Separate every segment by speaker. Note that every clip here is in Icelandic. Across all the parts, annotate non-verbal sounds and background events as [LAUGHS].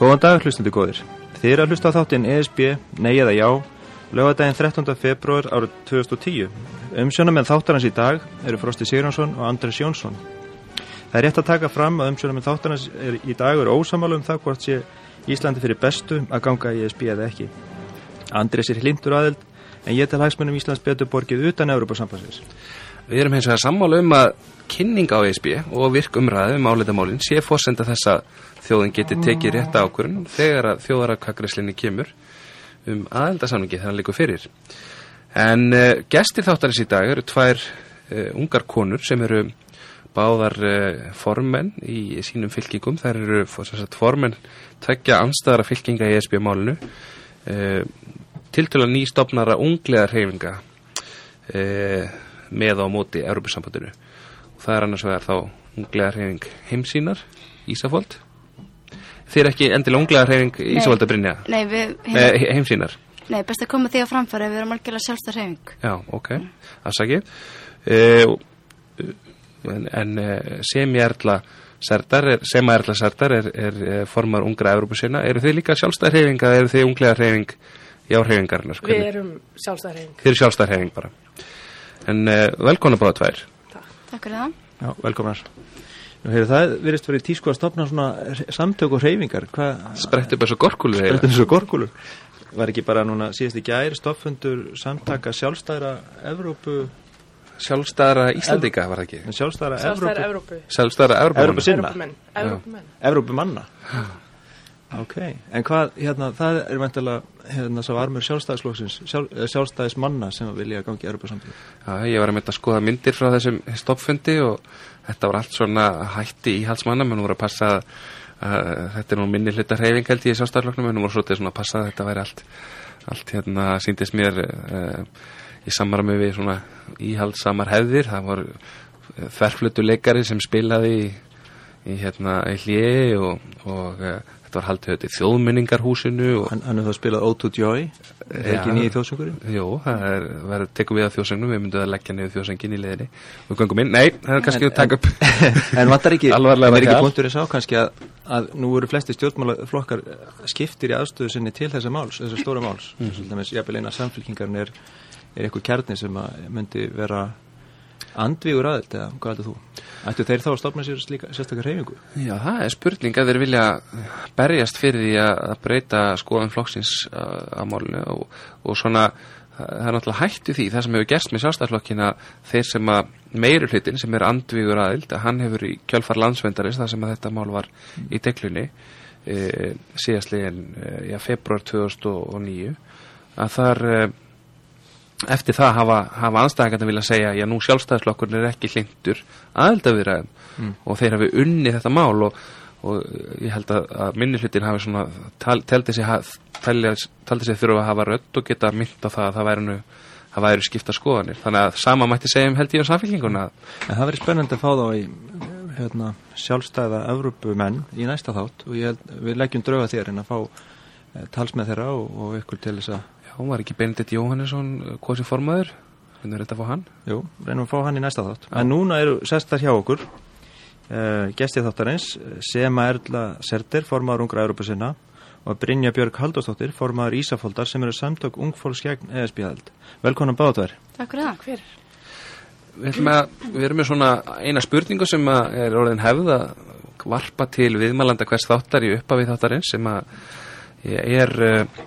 Speaker 1: Góðan dag, hlustundu góðir. Þið eru að hlusta á þáttinn ESB, nei eða já, lögadaginn 13. februar árið 2010. Umsjónamenn þáttarans í dag eru Frosti Sigurjónsson og Andres Jónsson. Það er rétt að taka fram að umsjónamenn þáttarans í dag eru ósamálu um það hvort sé Íslandi fyrir bestu að ganga í ESB eða ekki. Andres er hlindur aðild en ég tel hagsmunum Íslands betur borgið utan Európa-sambansins.
Speaker 2: Við erum hins vegar sammála um að kynning á ESB og virk umræðu um áleitamálinn sé fórsenda þess að þjóðin geti tekið rétt ákvörun þegar að þjóðarakakrislinni kemur um aðeldasamlingi þegar hann likur fyrir. En uh, gestir þáttarins í dag eru tvær uh, ungar konur sem eru báðar uh, formenn í sínum fylkingum. Það eru sagt, formenn tveggja anstæðara fylkinga í ESB-málinu tiltöla nýstofnara unglegar reyfinga með á móti Európa-sambandinu það er annars vegar þá unglega hreyfing heimsínar, Ísafóld þeir er ekki endilega unglega hreyfing Ísafóld að brinja
Speaker 3: Nei, við,
Speaker 2: eh, heimsínar
Speaker 3: Nei, best að koma því að framfæra við erum algjörlega sjálfstæð hreyfing.
Speaker 2: Já, ok, afsakið. Eh, en, en sem ég erla Serdar, sem að erla Serdar er, er, er formar ungra Európa-sérna, eru þið líka sjálfstæð hreyfing eða eru þið unglega hreyfing í áhreyfingarnar?
Speaker 4: Við erum sjálfstæð hreyfing.
Speaker 2: Þið eru sjálfstæð hreyfing bara. En uh, velkona báða tvær.
Speaker 3: Takk fyrir það.
Speaker 1: Já, velkomnar. Nú hefur það verist verið tísku að stopna svona samtök og hreyfingar.
Speaker 2: Sprett upp þessu gorkulur
Speaker 1: heila. Sprett upp þessu gorkulur. Var ekki bara núna síðast í gæri stopfundur samtaka sjálfstæðra Evrópu...
Speaker 2: Sjálfstæðra Íslandika var það ekki?
Speaker 1: Sjálfstæðra
Speaker 4: Evrópu.
Speaker 2: Sjálfstæðra Evrópu.
Speaker 1: Evrópu sinna.
Speaker 4: Evrópu menn.
Speaker 1: Evrópu manna. Ok, en hvað, hérna, það er meintilega, hérna, svo varmur sjálfstæðisflóksins, sjálf, sjálfstæðismanna sem vilja gangi í Europasambíu.
Speaker 2: Já, ég var að mynda að skoða myndir frá þessum stoppfundi og þetta var allt svona hætti í halsmanna, menn voru að passa að, að þetta er nú minni hluta hreyfing held ég í sjálfstæðisflóknum, menn voru svona að passa að þetta væri allt, allt hérna, síndist mér uh, í samarmi við svona íhaldsamar hefðir, það voru þverflutu leikari sem spilaði í, í hérna, í hliði og, og Þetta var haldið þetta í þjóðmenningarhúsinu
Speaker 1: Hann, hann er það að spila O2 Joy. Er ja, ekki nýðið þjóðsöngurinn?
Speaker 2: Jú, það er verið tekum við að þjóðsöngum Við myndum að leggja niður þjóðsöngin í leðinni Við gangum inn, nei, það er kannski en, að taka upp
Speaker 1: En [LAUGHS] vantar ekki, það er ekki punktur að sá kannski að, að nú eru flesti stjórnmálaflokkar skiptir í aðstöðu sinni til þessa máls, þessa stóra máls. Mm. Vil eina samfélkingarinn er, er eitthvað kjarni sem myndi vera andvígur aðild eða hvað heldur þú? Ættu þeir þá að stopna sér sérstakar reyfingu?
Speaker 2: Já, það er spurning að þeir vilja berjast fyrir því að breyta skoðan flokksins á málunum og, og svona það er náttúrulega hætti því það sem hefur gerst með sjálfstæðarflokkina þeir sem að meiri hlutin sem er andvígur aðild að hann hefur í kjálfar landsvendaris þar sem að þetta mál var í deglunni e, síðastlegin e, februar 2009 að þar e, eftir það hafa, hafa anstæðingarnir vilja segja já nú sjálfstæðislokkurinn er ekki hlindur aðeldaviðræðum mm. og þeir hafi unni þetta mál og, og ég held að, að minni hlutin hafi svona taldi sig þurfa að hafa rött og geta mynd á það að það væri nú það væri skipta skoðanir, þannig að sama mætti segja um held ég á samfélkinguna
Speaker 1: En það verið spennandi að fá þá í hérna, sjálfstæða Evrópumenn í næsta þátt og held, við leggjum drauga þér en að fá eh, talsmið þeirra og, og ykkur til þess að
Speaker 2: Já, var ekki Benedikt Jóhannesson hvað sem formaður? Hvernig er þetta að fá hann?
Speaker 1: Jú, reynum að fá hann í næsta þátt. Já. En núna eru sestar hjá okkur uh, gestið þáttarins Sema Erla Serter, formaður ungra Európa sinna og Brynja Björg Haldóstóttir, formaður Ísafóldar sem eru samtök ungfólks gegn ESB-hald. Velkonan báðar.
Speaker 3: Takk fyrir það. Hver?
Speaker 2: Við, að, við erum með svona eina spurningu sem er orðin hefð að varpa til viðmælanda hvers þáttar í uppafið þáttarins sem að er uh,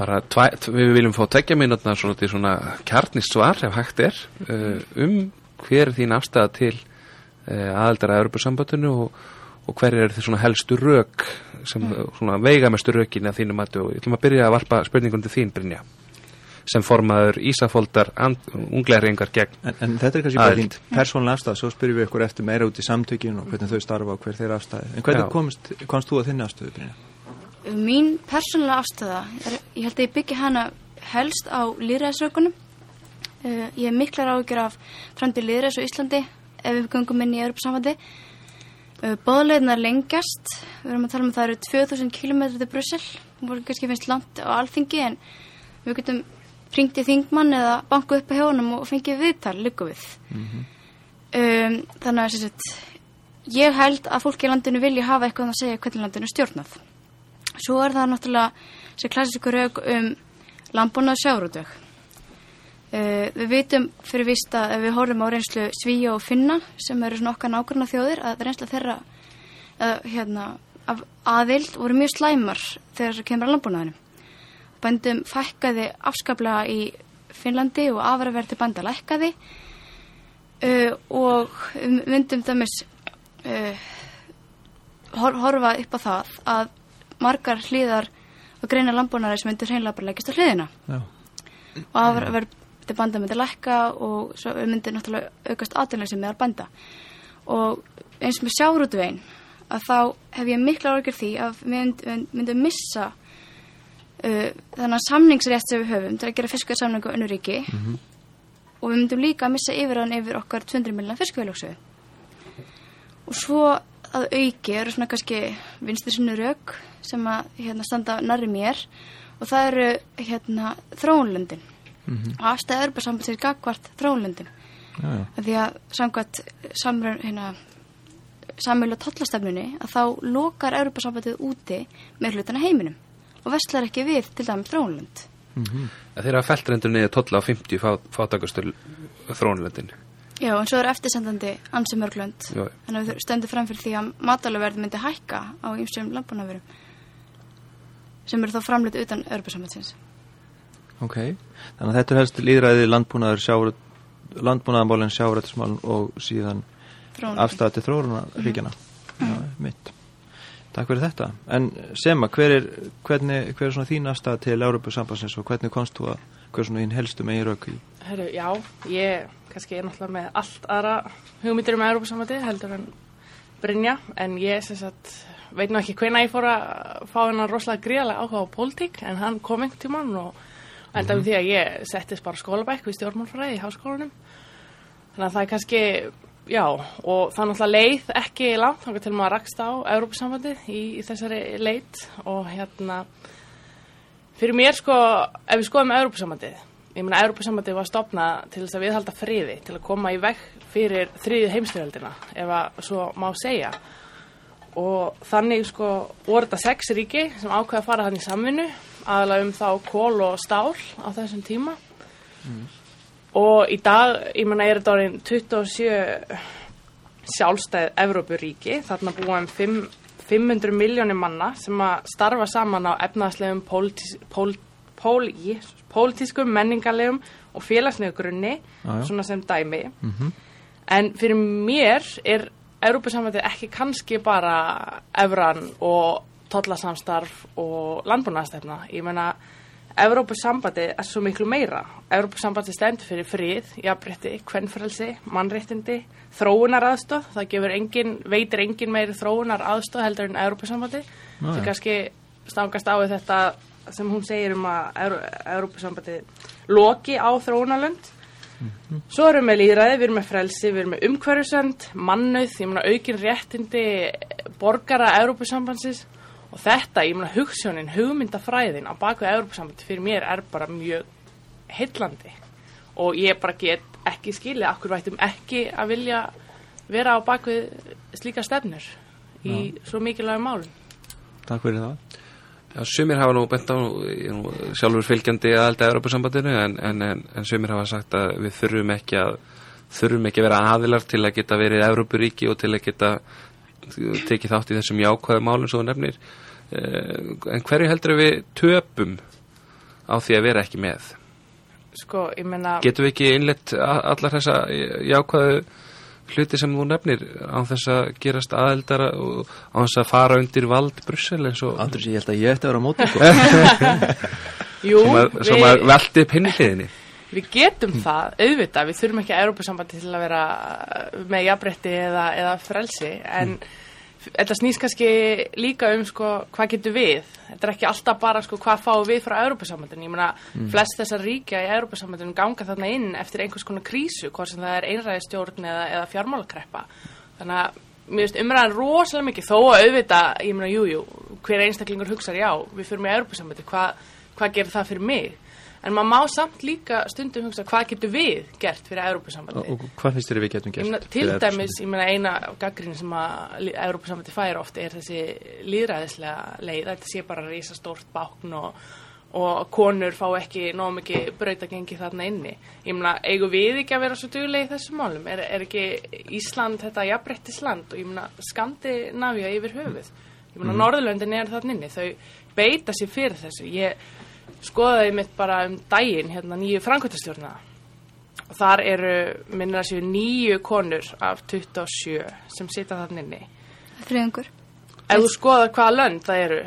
Speaker 2: bara tvæ, við viljum fá tekja minutna svona, svona kjarnist svar ef hægt er uh, um hver er þín afstæða til uh, aðaldara að Europasambandinu og, og hver er því svona helstu rauk sem mm. svona veigamestu raukin að þínum að og ég ætlum að byrja að varpa spurningun til þín Brynja sem formaður Ísafóldar unglegaringar gegn
Speaker 1: En, en þetta er kannski bara hínt persónlega afstæða, svo spyrjum við ykkur eftir meira út í samtökjun og hvernig þau starfa og hver þeir afstæði en hvernig komst, komst þú að þinni afstæðu Brynja?
Speaker 3: Mín persónulega afstöða, er, ég held að ég byggja hana helst á líðræðisrökunum. Uh, ég er miklar ágjör af framtíð líðræðis og Íslandi ef við gangum inn í Europasambandi. Uh, Bóðleginar lengjast, við erum að tala um að það eru 2000 km til Brussel, það voru kannski finnst langt á alþingi en við getum ringt í þingmann eða banku upp á hjónum og fengið viðtal, líka við. Mm -hmm. um, þannig að ég held að fólki í landinu vilja hafa eitthvað að segja hvernig landinu stjórnað. Svo er það náttúrulega sem klassísku raug um landbúnað og sjáurútveg. Uh, við vitum fyrir víst að við horfum á reynslu Svíja og Finna sem eru svona okkar nákvæmna þjóðir að reynsla þeirra uh, hérna, af aðild voru mjög slæmar þegar það kemur að landbúnaðinu. Bændum fækkaði afskaplega í Finnlandi og afræðverði bænda lækkaði uh, og myndum dæmis hor horfa upp á það að margar hlýðar og greina landbúnaðar sem myndur hreinlega bara leggist á hliðina.
Speaker 1: Já.
Speaker 3: og afræðverði bænda myndi lækka og svo myndi náttúrulega aukast aðdunlega sem meðal bænda. Og eins með sjárútvegin að þá hef ég mikla orður því að við myndum, myndum missa uh, þennan samningsrétt sem við höfum til að gera fiskvæðsamlingu á önnuríki og við myndum líka að missa yfir hann yfir okkar 200 miljonar fiskvæðlöksu og svo að auki eru svona kannski vinstir sinni rauk sem að hérna, standa nærri mér og það eru hérna, þróunlöndin og afstæða Örbarsamband sér gagvart þróunlöndin
Speaker 1: já.
Speaker 3: af því að samkvæmt samrönd hérna, samjölu tollastefnunni að þá lokar Europasambandið úti með hlutana heiminum og vestlar ekki við til dæmis þróunlönd.
Speaker 2: Þeir hafa felt reyndur niður tolla á 50 fá, fátakastur þróunlöndin.
Speaker 3: Já, en svo er eftirsendandi ansi mörglönd. Þannig að við stöndum fram fyrir því að mataluverð myndi hækka á ýmsum landbúnaverum sem eru þá framleitt utan Europasambandsins.
Speaker 1: Ok, þannig að þetta er helst líðræði landbúnaðarmálinn sjáurættismálinn og síðan afstæða til þróuruna ríkjana. Já, mitt. Takk fyrir þetta. En Sema, hver er, hvernig, hver er þín afstæða til Európusambansins og hvernig komst þú að, hver er svona þín helstu megin rauk í?
Speaker 4: Herru, já, ég kannski er náttúrulega með allt aðra hugmyndir um Európa-samvæti heldur en Brynja, en ég sem sagt veit nú ekki hvena ég fór að fá hennar rosalega gríðarlega áhuga á pólitík en hann kom einhvern tímann og enda um því að ég settist bara skólabæk við stjórnmálfræði í háskólanum þannig að það er kannski, já og það er náttúrulega leið ekki langt þannig til maður rakst á Európa-samvæti í, í þessari leit og hérna fyrir mér sko, ef við skoðum Európa-samvætið ég meina Európa-sambandið var stopnað til þess að viðhalda friði, til að koma í veg fyrir þriðið heimstyrjöldina ef að svo má segja. Og þannig sko voru þetta sex ríki sem ákveða að fara hann í samvinnu aðalega um þá kól og stál á þessum tíma. Og í dag, ég meina er þetta orðin 27 sjálfstæð Evrópuríki, þarna búa um 5, 500 miljónir manna sem að starfa saman á efnaðslegum pólitískum, menningarlegum og félagslegu grunni,
Speaker 1: já.
Speaker 4: svona sem dæmi. En fyrir mér er Európa-samvætið ekki kannski bara evran og tollasamstarf og landbúnaðastefna. Ég meina, Európa-sambandið er svo miklu meira. Európa-sambandið stendur fyrir frið, jafnrétti, kvennfrelsi, mannréttindi, þróunar aðstóð. Það gefur engin, veitir engin meiri þróunar aðstóð heldur en Európa-sambandið.
Speaker 1: Já,
Speaker 4: Það kannski stangast á þetta sem hún segir um að Európa-sambandið loki á þróunarlönd. Svo erum við líðræði, við erum með frelsi, við erum með umhverfisönd, mannauð, ég meina aukin réttindi borgara Európusambandsins og þetta, ég meina hugssjónin, hugmyndafræðin á baku Európusambandi fyrir mér er bara mjög heillandi og ég bara get ekki skilið, akkur vættum ekki að vilja vera á baku slíka stefnur í svo mikilvægum málum.
Speaker 1: Takk fyrir það.
Speaker 2: Já, sumir hafa nú bent á, nú sjálfur fylgjandi aðalda Europasambandinu en, en, en, en sumir hafa sagt að við þurfum ekki að þurfum ekki að vera aðilar til að geta verið Európuríki og til að geta tekið þátt í þessum jákvæðu málum svo þú nefnir. Eh, en hverju heldur við töpum á því að vera ekki með?
Speaker 4: Sko, ég meina...
Speaker 2: getum við ekki innlett a- allar þessa jákvæðu hluti sem þú nefnir á þess að gerast aðeldara og á þess að fara undir vald Brussel eins og
Speaker 1: Andris, ég held að ég ætti að vera á móti sko. [LAUGHS]
Speaker 4: Jú,
Speaker 2: sem að, sem að velti upp hinliðinni
Speaker 4: Við getum það, auðvitað, við þurfum ekki að Európa-sambandi til að vera uh, með jafnrétti eða, eða frelsi, en þetta snýst kannski líka um sko, hvað getur við. Þetta er ekki alltaf bara sko, hvað fáum við frá Európa-sambandinu. Ég meina, flest þessar ríkja í Európa-sambandinu ganga þarna inn eftir einhvers konar krísu, hvort sem það er einræðistjórn eða, eða fjármálakreppa. Þannig að mér finnst umræðan rosalega mikið, þó að auðvitað, ég meina, jú, jú, hver einstaklingur hugsar, já, við fyrir með Európa-sambandi, hvað, hvað gerir það fyrir mig? En maður má samt líka stundum hugsa hvað getur við gert fyrir
Speaker 1: Og,
Speaker 4: Európusambandi
Speaker 1: og hvað finnst þér við getum
Speaker 4: Ég
Speaker 1: gert?
Speaker 4: meina, til dæmis, ég meina eina gaggrín sem að Európa-samvætti fær oft er þessi líðræðislega leið, þetta sé bara risastórt bákn og, og konur fá ekki nóg mikið brautagengi þarna inni. Ég meina, eigum við ekki að vera svo duglega í þessum málum? Er, er ekki Ísland þetta jafnbrettisland og ég meina, Skandinavia yfir höfuð? Ég meina, Norðurlöndin er þarna inni, þau beita sér fyrir þessu. Ég skoðaði mitt bara um daginn, hérna, nýju frankvöldastjórna og þar eru, minnir að séu nýju konur af 27 sem sita þarna inni.
Speaker 3: Þriðungur.
Speaker 4: Ef þú skoðar hvaða lönd það eru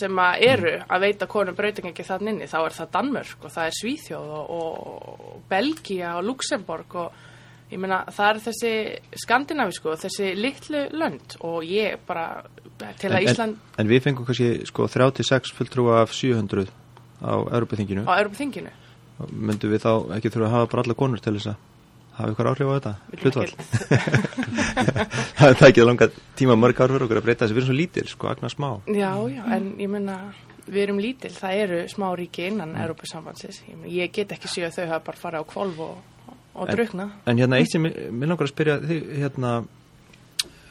Speaker 4: sem að eru að veita konum breytingengi þarna inni, þá er það Danmörk og það er Svíþjóð og, og Belgia og Luxemborg og ég meina það er þessi skandinavísku og þessi litlu lönd og ég bara til að
Speaker 1: En,
Speaker 4: Ísland
Speaker 1: en, en við fengum kannski sko 36 fulltrúa af 700 á Europaþinginu.
Speaker 4: á Europþinginu
Speaker 1: Myndum við þá ekki þurfa að hafa bara alla konur til þess að hafa ykkur áhrif á þetta? Hlutvall. [LAUGHS] það er ekki langa tíma mörg ár fyrir okkur að breyta þessu. Við erum svo lítil, sko, agnar smá.
Speaker 4: Já, já, en ég meina við erum lítil, það eru smá ríki innan mm. Európa-sambandsins, ég, ég get ekki að þau hafa bara farið á kvolf og, og
Speaker 1: En-
Speaker 4: drukna
Speaker 1: En hérna eitt sem mér langar að spyrja þig hérna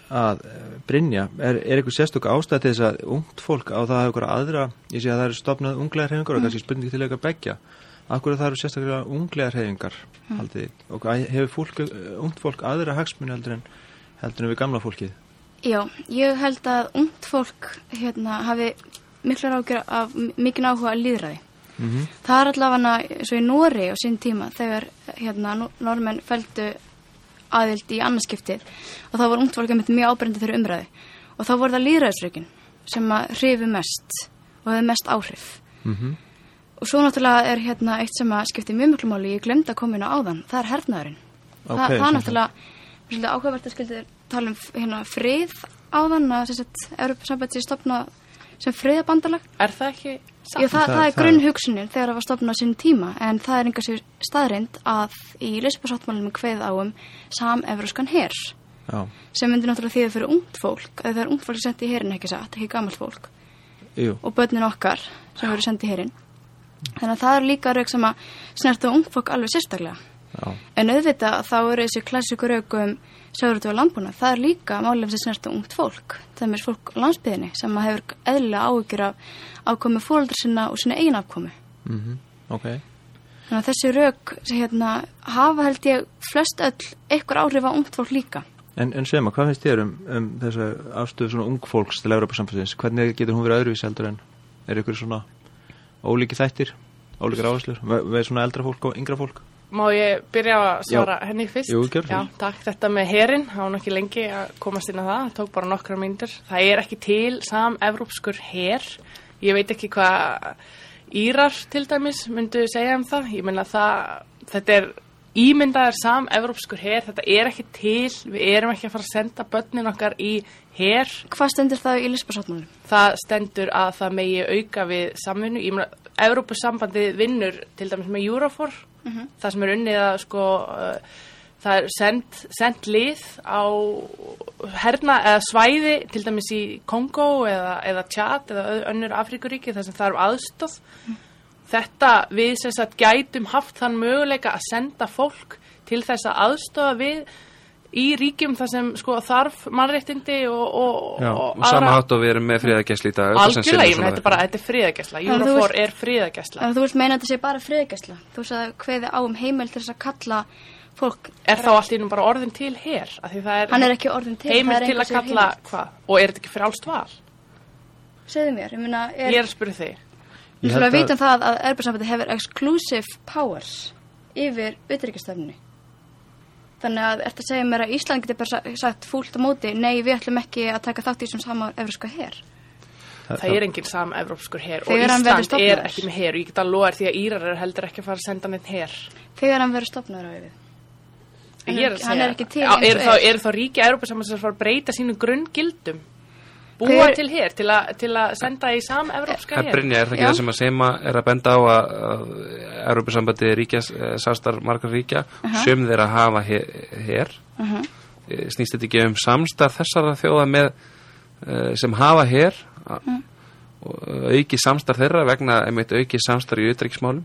Speaker 1: að eh, Brynja, er, er eitthvað sérstök ástæð til þess að ungt fólk á það að ykkur aðra, ég sé að það eru stopnað unglegar hefingar og kannski spurningi til eitthvað begja Akkur það eru sérstaklega unglegar hefingar haldið þið? og hefur fólk, eh, ungt fólk aðra hagsmunni heldur en heldur en við gamla fólkið?
Speaker 3: Já, ég held að ungt fólk hérna hafi miklar ágjör af mikinn áhuga að líðræði.
Speaker 1: mm
Speaker 3: Það er allavega svo í Nóri á sín tíma þegar hérna nor- normenn feldu aðild í annarskiptið og þá var ungt fólk einmitt mjög ábrendi þeirra umræði og þá voru það líðræðisrökin sem að hrifu mest og hefði mest áhrif.
Speaker 1: -hmm.
Speaker 3: Og svo náttúrulega er hérna eitt sem að skipti mjög miklu máli, ég glemd að koma inn á áðan, það er hernaðurinn.
Speaker 1: Ok,
Speaker 3: Þa, það
Speaker 1: sem
Speaker 3: er náttúrulega, svolítið áhugavert að skildi tala um hérna frið áðan að þess að Europasamband sé stopna sem friðabandalag.
Speaker 4: Er það ekki
Speaker 3: Já, það,
Speaker 1: Það-
Speaker 3: það, er
Speaker 1: það-
Speaker 3: grunnhugsunin þegar það var stopnað á sínum tíma en það er sér staðrind að í Lisbásáttmálum kveð á um samevróskan her
Speaker 1: Já,
Speaker 3: sem myndir náttúrulega þýða fyrir ungt fólk eða það er ungt fólk sem sendi í herin ekki satt, ekki gamalt fólk
Speaker 1: jú,
Speaker 3: og börnin okkar sem verður sendið í herin þannig að það eru líka rauk sem að snerta ungt fólk alveg sérstaklega
Speaker 1: já,
Speaker 3: en auðvitað þá eru þessi klassíku rauk um sjáurútu og landbúna það er líka málum sem snerta ungt fólk. Það er fólk á landsbyðinni sem hefur eðlilega áhyggjur af ákomi fóreldra sinna og sinna eigin afkomi
Speaker 1: mhm, ok.
Speaker 3: Þannig að þessi rauk hérna, hafa held ég flest öll ykkur áhrif á ungt fólk líka.
Speaker 1: En, en Sema, hvað finnst þér um, um þessu afstöðu svona ung fólks til Európa-samfélagsins? Hvernig getur hún verið öðruvísi heldur en er ykkur svona ólíki þættir, ólíkar áherslur? Með svona eldra fólk og yngra fólk?
Speaker 4: Má ég byrja að svara henni fyrst?
Speaker 1: Jú, gjörðu
Speaker 4: Já,
Speaker 1: það.
Speaker 4: takk. Þetta með herin, það var ekki lengi að komast inn á það, það tók bara nokkra myndir. Það er ekki til sam-evrópskur her. Ég veit ekki hvað Írar til dæmis myndu segja um það. Ég meina það, þetta er ímyndaðar sam-evrópskur her, þetta er ekki til, við erum ekki að fara að senda börnin okkar í her.
Speaker 3: Hvað stendur það í Lisbásáttmálum?
Speaker 4: Það stendur að það megi auka við samvinnu. Ég meina, Evrópusambandið vinnur til dæmis með Eurofor, það sem er unnið að sko, uh, það er send, send lið á herna eða svæði, til dæmis í Kongo eða, eða Tjad eða önnur Afríkuríki þar sem það er aðstóð. Þetta við sem sagt gætum haft þann möguleika að senda fólk til þess að aðstofa við í ríkjum þar sem sko þarf mannréttindi og, og,
Speaker 1: Já,
Speaker 4: og
Speaker 2: og sama hátt og við erum með friðagæsli í dag sem
Speaker 4: Algjörlega, ég meina, þetta er bara, þetta er
Speaker 3: þú
Speaker 4: Eurofor
Speaker 3: vilt-
Speaker 4: er
Speaker 3: að þú vilt meina að þetta sé bara friðgæsla. Þú veist að hveði á um heimil til þess að kalla fólk.
Speaker 4: Er þá allt í nú bara orðin til her? Af því það er
Speaker 3: Hann er ekki orðin til. er
Speaker 4: til að kalla, hvað? Og er þetta ekki frjálst val?
Speaker 3: Segðu mér, ég meina, er,
Speaker 4: Ég er að spyrja þig.
Speaker 3: við
Speaker 1: Ég
Speaker 3: þurfum
Speaker 1: held
Speaker 3: að vita um það að Erbjörnsambandi hefur exclusive powers yfir utryggastöfnunni. Þannig að ertu að segja mér að Ísland getur bara sa- sagt fúlt á móti, nei, við ætlum ekki að taka þátt í þessum sama evriska her.
Speaker 4: Það er enginn sam-evrópskur her og
Speaker 3: Þegar hann verður
Speaker 4: Ísland er ekki með her og ég get að loða því að Írar er heldur ekki að fara að senda neitt her.
Speaker 3: Þegar hann verður stopnaður á yfir. Hann er
Speaker 4: að
Speaker 3: ekki- hann er ekki til eins
Speaker 4: er
Speaker 3: og
Speaker 4: þá,
Speaker 3: er.
Speaker 4: er þá ríki Európa-samans að fara að breyta sínum grunngildum? Búa
Speaker 3: Hver-
Speaker 4: til her, til, a, til að senda í sam-evrópska
Speaker 2: Það
Speaker 4: her?
Speaker 2: Brynja, er það ekki
Speaker 3: Já.
Speaker 2: það sem að Sema er að benda á að, að Europasambandi ríkjas, sástar margar ríkja, söm þeirra hafa he- her.
Speaker 3: Uh
Speaker 2: Snýst þetta ekki um samstarf þessara þjóða með, eh, sem hafa her og auki samstarf þeirra vegna einmitt auki samstarf í utryggismálum.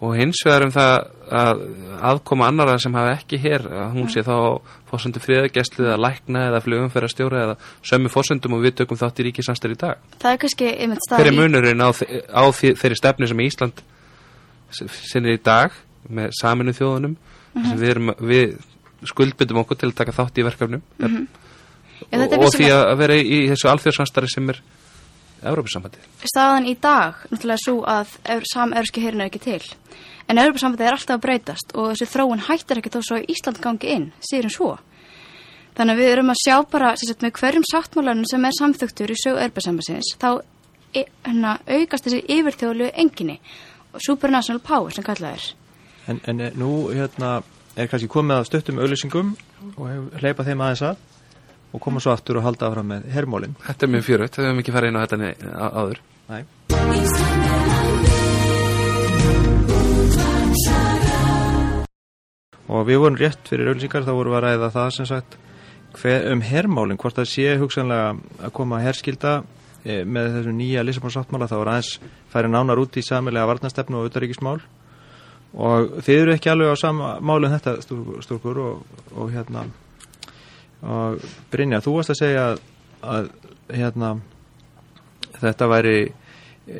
Speaker 3: Mm.
Speaker 2: og hins vegar um það að aðkoma annara sem hafa ekki hér að hún sé þá fórsöndu friðagæslu eða lækna eða flugumferðar stjóra eða sömu fórsöndum og við tökum þátt í ríkisanstar í dag
Speaker 3: Það er kannski einmitt stað
Speaker 2: er munurinn á, á þeirri stefnu sem Ísland sinnir í dag með saminu þjóðunum
Speaker 3: Mhm.
Speaker 2: sem við, erum, við skuldbyndum okkur til að taka þátt í verkefnum
Speaker 3: Mhm. En
Speaker 2: og, og því
Speaker 3: vissulega-
Speaker 2: að vera í, þessu alþjóðsannstari sem er Európusambandi
Speaker 3: staðan í dag náttúrulega svo að sam-európski herin er ekki til. En Európa-sambandið er alltaf að breytast og þessi þróun hættir ekki þó svo að Ísland gangi inn síður en svo. Þannig að við erum að sjá bara sagt, með hverjum sáttmálanum sem er samþugtur í sögu Európa-sambandsins þá e- hérna, aukast þessi yfirþjóðlu enginni og supernational power sem kallað er.
Speaker 1: En, en eh, nú hérna, er kannski komið að stöttum auðlýsingum og hef- hleypa þeim aðeins að og koma svo aftur og halda áfram með hermólin.
Speaker 2: Þetta er mjög fjörut, við höfum ekki farið inn á þetta nei- á- áður
Speaker 1: Nei. Og við vorum rétt fyrir auðlýsingar, þá vorum við að ræða það sem sagt hver, um hermálinn, hvort það sé hugsanlega að koma herskilda e, með þessu nýja Lissabon-sáttmála, þá er aðeins færi nánar út í samilega varnastefnu og utaríkismál og þið eru ekki alveg á sama málum þetta stúrkur, stúrkur og, og hérna og Brynja, þú varst að segja að, að hérna þetta væri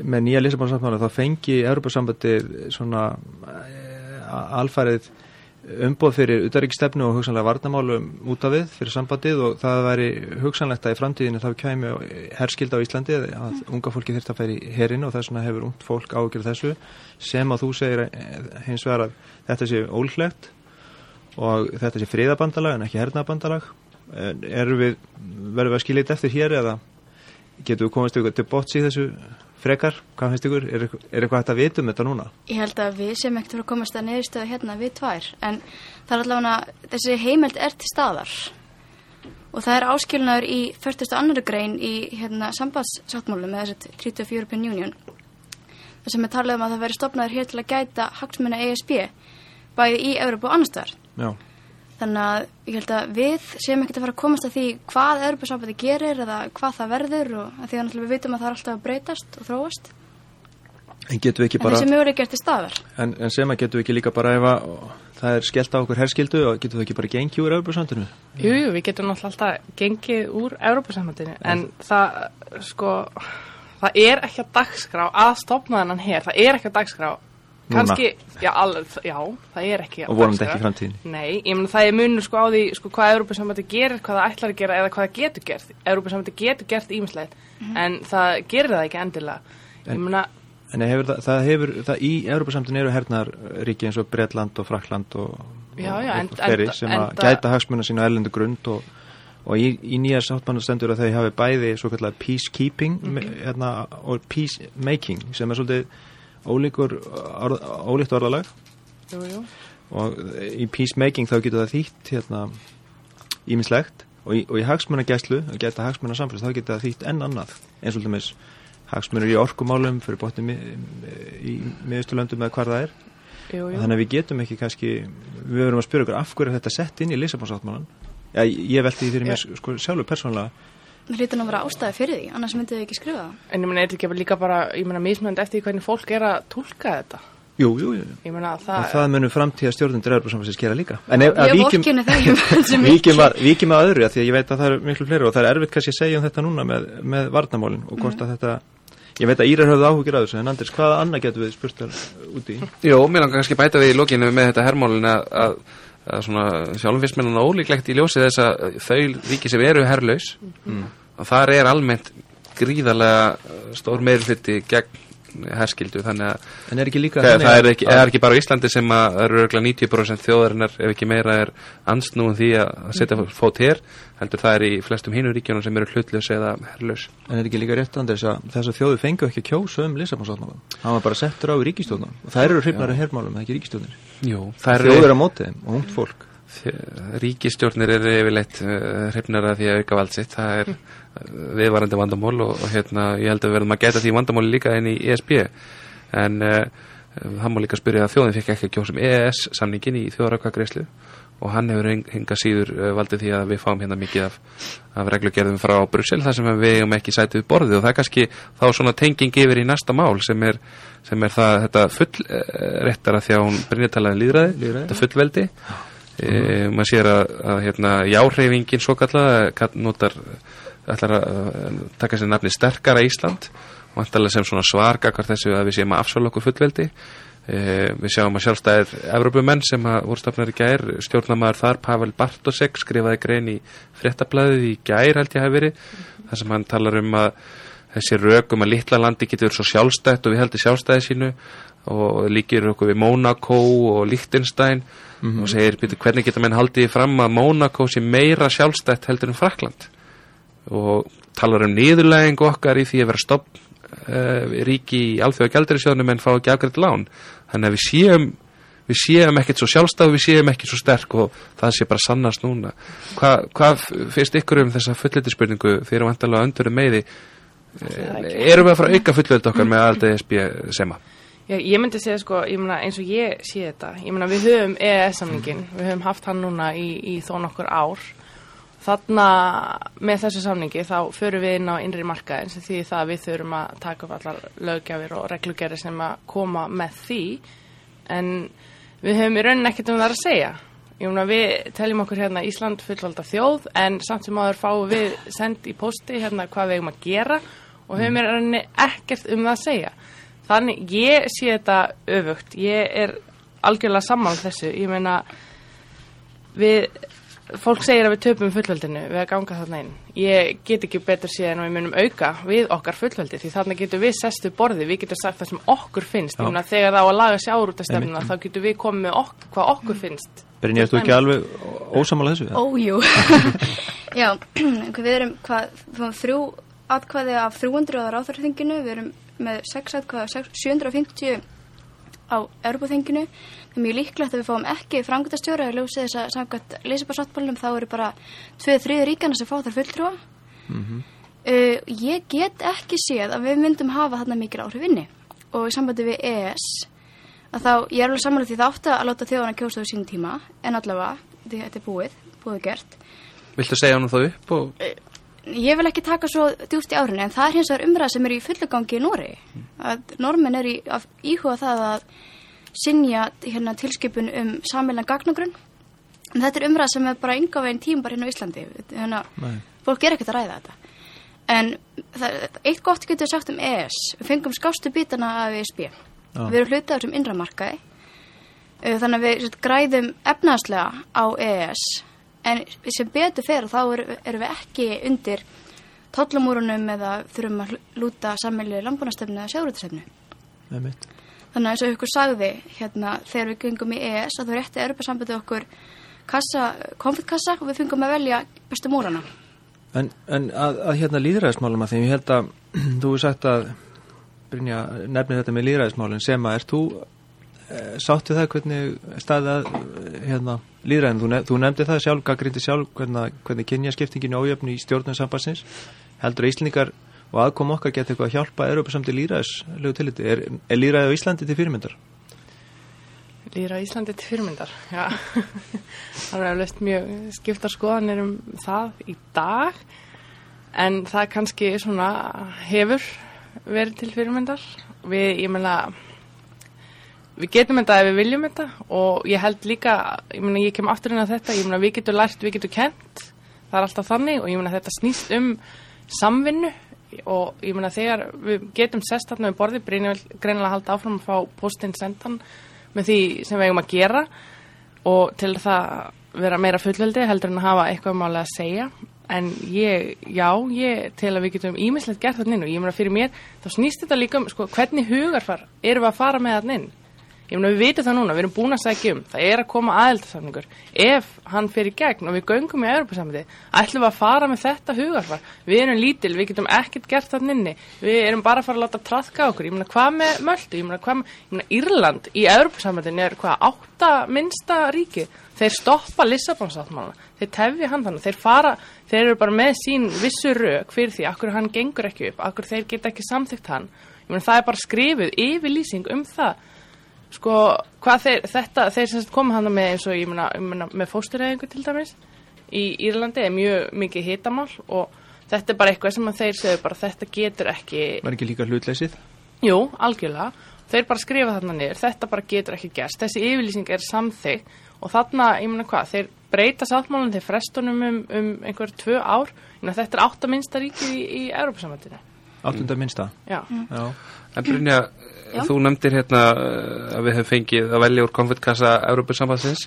Speaker 1: með nýja Lissabon-sáttmála þá fengi Europasambandi svona e, alfarið umboð fyrir utaríkstefnu og hugsanlega varnamálum út af við fyrir sambandið og það væri hugsanlegt að í framtíðinu þá kæmi herskilda á Íslandi að unga fólki þurft að færi herin og þess vegna hefur ungt fólk ágjörð þessu sem að þú segir eh, hins vegar að þetta sé ólhlegt og þetta sé friðabandalag en ekki hernabandalag erum við, verðum við að skilja þetta eftir hér eða getum við komast ykkur til bots í þessu frekar, hvað finnst ykkur, er, er eitthvað hægt að vita um þetta núna?
Speaker 3: Ég held að við sem ekkert fyrir að komast að neðurstöðu hérna við tvær en það er allavega þessi heimild er til staðar og það er áskilnaður í 42. grein í hérna, sambandssáttmálum með þessi 34 European Union þar sem er talað um að það veri stopnaður hér til að gæta hagsmunna ESB bæði í Európa og annars þar
Speaker 1: Já,
Speaker 3: þannig að ég held að við séum ekkert að fara að komast að því hvað Európa-sambandi gerir eða hvað það verður og að því að náttúrulega við vitum að það er alltaf að breytast og þróast
Speaker 1: en getum við ekki
Speaker 3: en
Speaker 1: bara
Speaker 3: þessi möguleik er til staðar
Speaker 1: en, en sem að getum við ekki líka bara ef að það er skellt á okkur herskildu og getum við ekki bara gengið úr Európa-sandinu?
Speaker 4: Jú, jú, við getum náttúrulega alltaf gengið úr Európa-sambandinu, en það, sko, það er ekki að dagskrá að stopna þennan hér, það er ekki að dagskrá. Kannski, já, alveg, já, það er ekki
Speaker 1: Og vonandi ekki í framtíðinni.
Speaker 4: Nei, ég meina það er munur sko á því, sko, hvað Európa-sambandi gerir, hvað það ætlar að gera eða hvað það getur gert. Európa-sambandi getur gert ímislegt, en það gerir það ekki endilega. Ég
Speaker 1: En-
Speaker 4: meina,
Speaker 1: En hefur það, það hefur, það í Európa-samtinu eru hernar ríki eins og Bretland og Frakland og,
Speaker 4: Já, já,
Speaker 1: og,
Speaker 4: en-
Speaker 1: og fleiri
Speaker 4: enda-
Speaker 1: sem að gæta hagsmuna sína á erlendu grund og, og í, í nýja sáttmanna stendur að þau hafi bæði svo kallar peacekeeping mm hérna, og peacemaking sem er svolítið ólíkur orð, ólíkt orðalag.
Speaker 4: Jú, jú,
Speaker 1: og í peacemaking þá getur það þýtt hérna ímislegt og í, og í hagsmunagæslu að geta hagsmuna samfélags þá getur það þýtt enn annað. Eins og dæmis hagsmunur í orkumálum fyrir bóttum í, miðusturlöndum eða hvar það er.
Speaker 4: Jú, jú.
Speaker 1: þannig að við getum ekki kannski við verum að spyrja okkur af hverju er þetta sett inn í Lissabonsáttmálan Já, ég velti því fyrir mér sko, sjálfur persónulega
Speaker 3: Nú að vera ástæði fyrir því, annars myndið þið ekki skrifa það.
Speaker 4: En ég meina, er þetta ekki líka bara, ég meina, mismunandi eftir því hvernig fólk er að tólka þetta.
Speaker 1: Jú, jú, jú
Speaker 4: Ég meina,
Speaker 1: og
Speaker 4: það,
Speaker 1: það munum framtíða stjórnundur Európa-samfansins gera líka en ef, að víkjum
Speaker 3: sem [LAUGHS]
Speaker 1: víkjum að, víkjum að öðru, af því að ég veit að það eru miklu fleiri og það er erfitt kannski að segja um þetta núna með, með varnamálin og hvort að þetta ég veit að Írar höfðu áhugir af þessu en Anders, hvaða annað getum við spurt þar úti í?
Speaker 2: Jó, mér langar kannski að bæta við í lokinu með þetta hermálin að, að, sjálfumfismennan ólíklegt í ljósi þess að þau ríki sem eru herrlaus og þar er almennt gríðarlega stór meirfluti gegn herskildu þannig að
Speaker 1: En er ekki líka
Speaker 2: það, það
Speaker 1: að-
Speaker 2: er, ekki, það er ekki bara Íslandi sem að það eru örgulega 90% þjóðarinnar ef ekki meira er ansnúin því að setja fót hér heldur það er í flestum hinu ríkjónum sem eru hlutlaus eða herrlaus
Speaker 1: En er ekki líka rétt Anders að þess að þjóðu fengu ekki kjósa um Lissabonsáttmálan hann var bara settur á í ríkistjóðnum og það eru hrifnari hermálum, það er ekki
Speaker 2: það
Speaker 1: Þjóður á móti þeim og ungt fólk.
Speaker 2: Ríkistjórnir eru yfirleitt uh, hrifnara því að auka vald sitt. Það er viðvarandi vandamál og, og hérna, ég held að við verðum að geta því vandamáli líka inn í ESB en uh, það má líka spyrja að þjóðin fikk ekki að kjósa um EES samningin í þjóðarakagreislu og hann hefur hing- hingað síður uh, valdið því að við fáum hérna mikið af, af reglugerðum frá Brussel þar sem við eigum ekki sætið við borðið og það er kannski þá svona tenging yfir í næsta mál sem er, sem er það þetta fullréttara því að hún brinjatalaði líðræði,
Speaker 1: Lýðræði,
Speaker 2: þetta fullveldi. E, maður sér að, að hérna, jáhreyfingin svo kallað notar ætlar að taka sér nafni sterkara Ísland vantarlega sem svona svargakar þessu að við séum að afsvala okkur fullveldi. E, við sjáum að sjálfstæðir Evrópumenn sem að voru stafnar í gær stjórnamaður þar Pavel Bartosek skrifaði grein í fréttablaðið í gær held ég hafi verið þar sem hann talar um að þessi rökum að litla landi getur verið svo sjálfstætt og við heldur sjálfstæði sínu og líkir okkur við Monaco og Liechtenstein og segir byrju, hvernig geta menn haldið fram að Monaco sé meira sjálfstætt heldur en Frakland og talar um niðurlægingu okkar í því að vera stopp uh, ríki í alþjóða gældurisjónum en fá ekki afgrætt lán. Þannig að við séum við séum ekkert svo sjálfstæð við séum ekkert svo sterk og það sé bara sannast núna. Hva, hvað finnst ykkur um þessa fullöldispurningu þeir eru vantarlega öndur um meði erum við að fara að auka fullöld okkar með allt ESB sema
Speaker 4: Já, ég myndi segja sko, ég meina eins og ég sé þetta, ég meina við höfum EES-samningin, við höfum haft hann núna í, í þó nokkur ár. Þarna með þessu samningi þá förum við inn á innri markaðin sem því það að við þurfum að taka upp allar lögjafir og reglugjari sem að koma með því en við höfum í raunin ekkert um það að segja. Meina við teljum okkur hérna Ísland fullvalda þjóð en samt sem aður fáum við send í posti hérna hvað við eigum að gera og höfum í rauninni ekkert um það að segja. Þannig ég sé þetta öfugt. Ég er algjörlega saman þessu. Ég meina, við, fólk segir að við töpum fullveldinu við að ganga þarna inn. Ég get ekki betur síðan og við munum auka við okkar fullveldi því þarna getum við sestu borði, við getum sagt það sem okkur finnst. Meina, þegar það á að laga sjáur út af stefnuna þá getum við komið með ok hvað okkur finnst.
Speaker 1: Brynja, ertu ekki alveg ósamála þessu?
Speaker 3: Ójú. [LAUGHS] Já, [CLEARS THROAT] við erum, hvað, þrjú atkvæði af 300 á ráþarþinginu, við erum með 6 atkvæði af 750 á Europaþinginu. Það er mjög líklegt að við fáum ekki framgöndastjóra í ljósið þess að samkvæmt Lísabarsáttbólum þá eru bara 2-3 ríkana sem fá þar fulltrúa. uh, ég get ekki séð að við myndum hafa þarna mikil áhrifinni og í sambandi við ES að þá, ég er alveg samanlega því það átti að láta þjóðana kjósa á sínum tíma en allavega, þetta er búið, búið gert.
Speaker 2: Viltu segja hann þá upp og
Speaker 3: Ég vil ekki taka svo djúpt í árinu en það er hins vegar umræða sem er í fullugangi í Nóri að normin er í, að íhuga það að sinja hérna, tilskipun um sammeilna gagnagrunn. En þetta er umræða sem er bara ynga veginn tím bara hérna á Íslandi. Hérna,
Speaker 1: Nei.
Speaker 3: fólk er ekkert að ræða þetta. En það, eitt gott getur við sagt um ES við fengum skástu bítana af ESB við erum hlutað þessum innra markaði. Uh, þannig að við sem sagt, græðum efnaðslega á EES en sem betur fer þá erum erum við ekki undir tollamúrunum eða þurfum að lúta sammæli landbúnastefnu eða sjáurútastefnu.
Speaker 1: Einmitt.
Speaker 3: Þannig að eins og ykkur sagði hérna þegar við gengum í EES að þú rétti Europasambandið okkur kassa, konfittkassa og við fengum að velja bestu múrana.
Speaker 1: En, en að, að hérna líðræðismálum að því ég held að [CLEARS THROAT] þú hefur sagt að Brynja nefnir þetta með líðræðismálin sem að er þú e, sáttu það hvernig staðið að eh, hérna líðræðin, þú, nef, þú nefndi það sjálf, gaggrindi sjálf hvernig, hvernig kynja skiptingin ójöfni í stjórnum sambansins heldur að Íslingar og aðkom okkar geta eitthvað að hjálpa Európa samt í líðræðislegu tilliti er, er líðræði á Íslandi til fyrirmyndar?
Speaker 4: Lýra Íslandi til fyrirmyndar, já. [LAUGHS] það er eflaust mjög skiptar skoðanir um það í dag, en það kannski svona hefur verið til fyrirmyndar. Við, ég meina, við getum þetta ef við viljum þetta. Og ég held líka, ég meina, ég kem aftur inn á þetta, ég meina, við getum lært, við getum kent, það er alltaf þannig. Og ég meina, þetta snýst um samvinnu og ég meina, þegar við getum sest þarna við borði, greinilega halda áfram að fá postinn sendan með því sem við eigum að gera og til það vera meira fullveldi heldur en að hafa eitthvað málega að segja. En ég, já, ég til að við getum ímislegt gert þarna inn og ég meina fyrir mér þá snýst þetta líka um sko, hvernig hugarfar erum við að fara með þarna inn ég meina við vitum það núna, við erum búin að segja um. Það er að koma aðeldarsamningur ef hann fyrir gegn og við göngum í Európa-samlið ætlum við að fara með þetta hugarfar. Við erum lítil, við getum ekkert gert þarna inni. Við erum bara að fara að láta traðka okkur. Ég meina hvað með Möldu, ég meina hvað með ég meina Írland í Európa-samliðin er hvað átta minnsta ríki. Þeir stoppa Lissabonsáttmála þeir tefja hann þannig, þeir fara þeir eru bara með sín vissu rauk fyrir því akkur hann gengur ekki upp, akkur þeir geta ekki samþygt hann. Ég meina það er bara skrifuð yfirlýsing um það sko, hvað þeir, þetta, þeir sem koma hana með eins og ég meina með fóstureyðingu til dæmis í Írlandi er mjög mikið hitamál og þetta er bara eitthvað sem að þeir segja bara þetta getur ekki,
Speaker 1: Var ekki líka hlutleysið?
Speaker 4: jú, algjörlega. Þeir bara skrifa þarna niður, þetta bara getur ekki gerst. Þessi yfirlýsing er samþygg og þarna, ég meina hvað, þeir breyta sáttmálun þeir frestunum um, um einhver tvö ár, þetta er átta minnsta ríkið í, í Európa-samvættinu
Speaker 1: Áttunda minnsta?
Speaker 4: Já,
Speaker 1: Já,
Speaker 2: En Brynja,
Speaker 3: Já.
Speaker 2: þú nefndir hérna uh, að við hefum fengið að velja úr konfittkassa Európa-sambandsins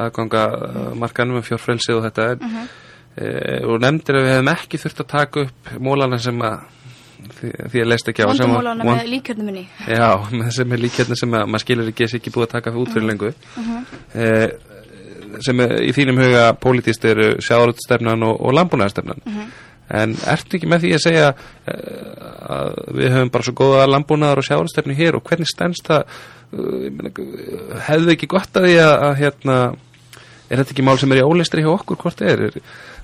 Speaker 2: að ganga uh, markanum um fjórfrelsið og þetta. En, uh og nefndir að við hefum ekki þurft að taka upp mólana sem að því, því að leist ekki á sem að-
Speaker 3: Vondumólana
Speaker 2: vond-
Speaker 3: með líkjörnum minni.
Speaker 2: Já, með sem er líkjarnir sem að maður skilur ekki þessi ekki búið að taka út fyrir lengu uh sem er, í þínum huga pólitíst eru sjáðarútstefnan og, og landbúnaðarstefnan en ertu ekki með því að segja uh, að við höfum bara svo góða landbúnaðar og sjáðarútstefnu hér og hvernig stendst það? Uh, hefðu ekki gott að því að, að hérna er þetta ekki mál sem er í ólistri hjá okkur? Hvort er, er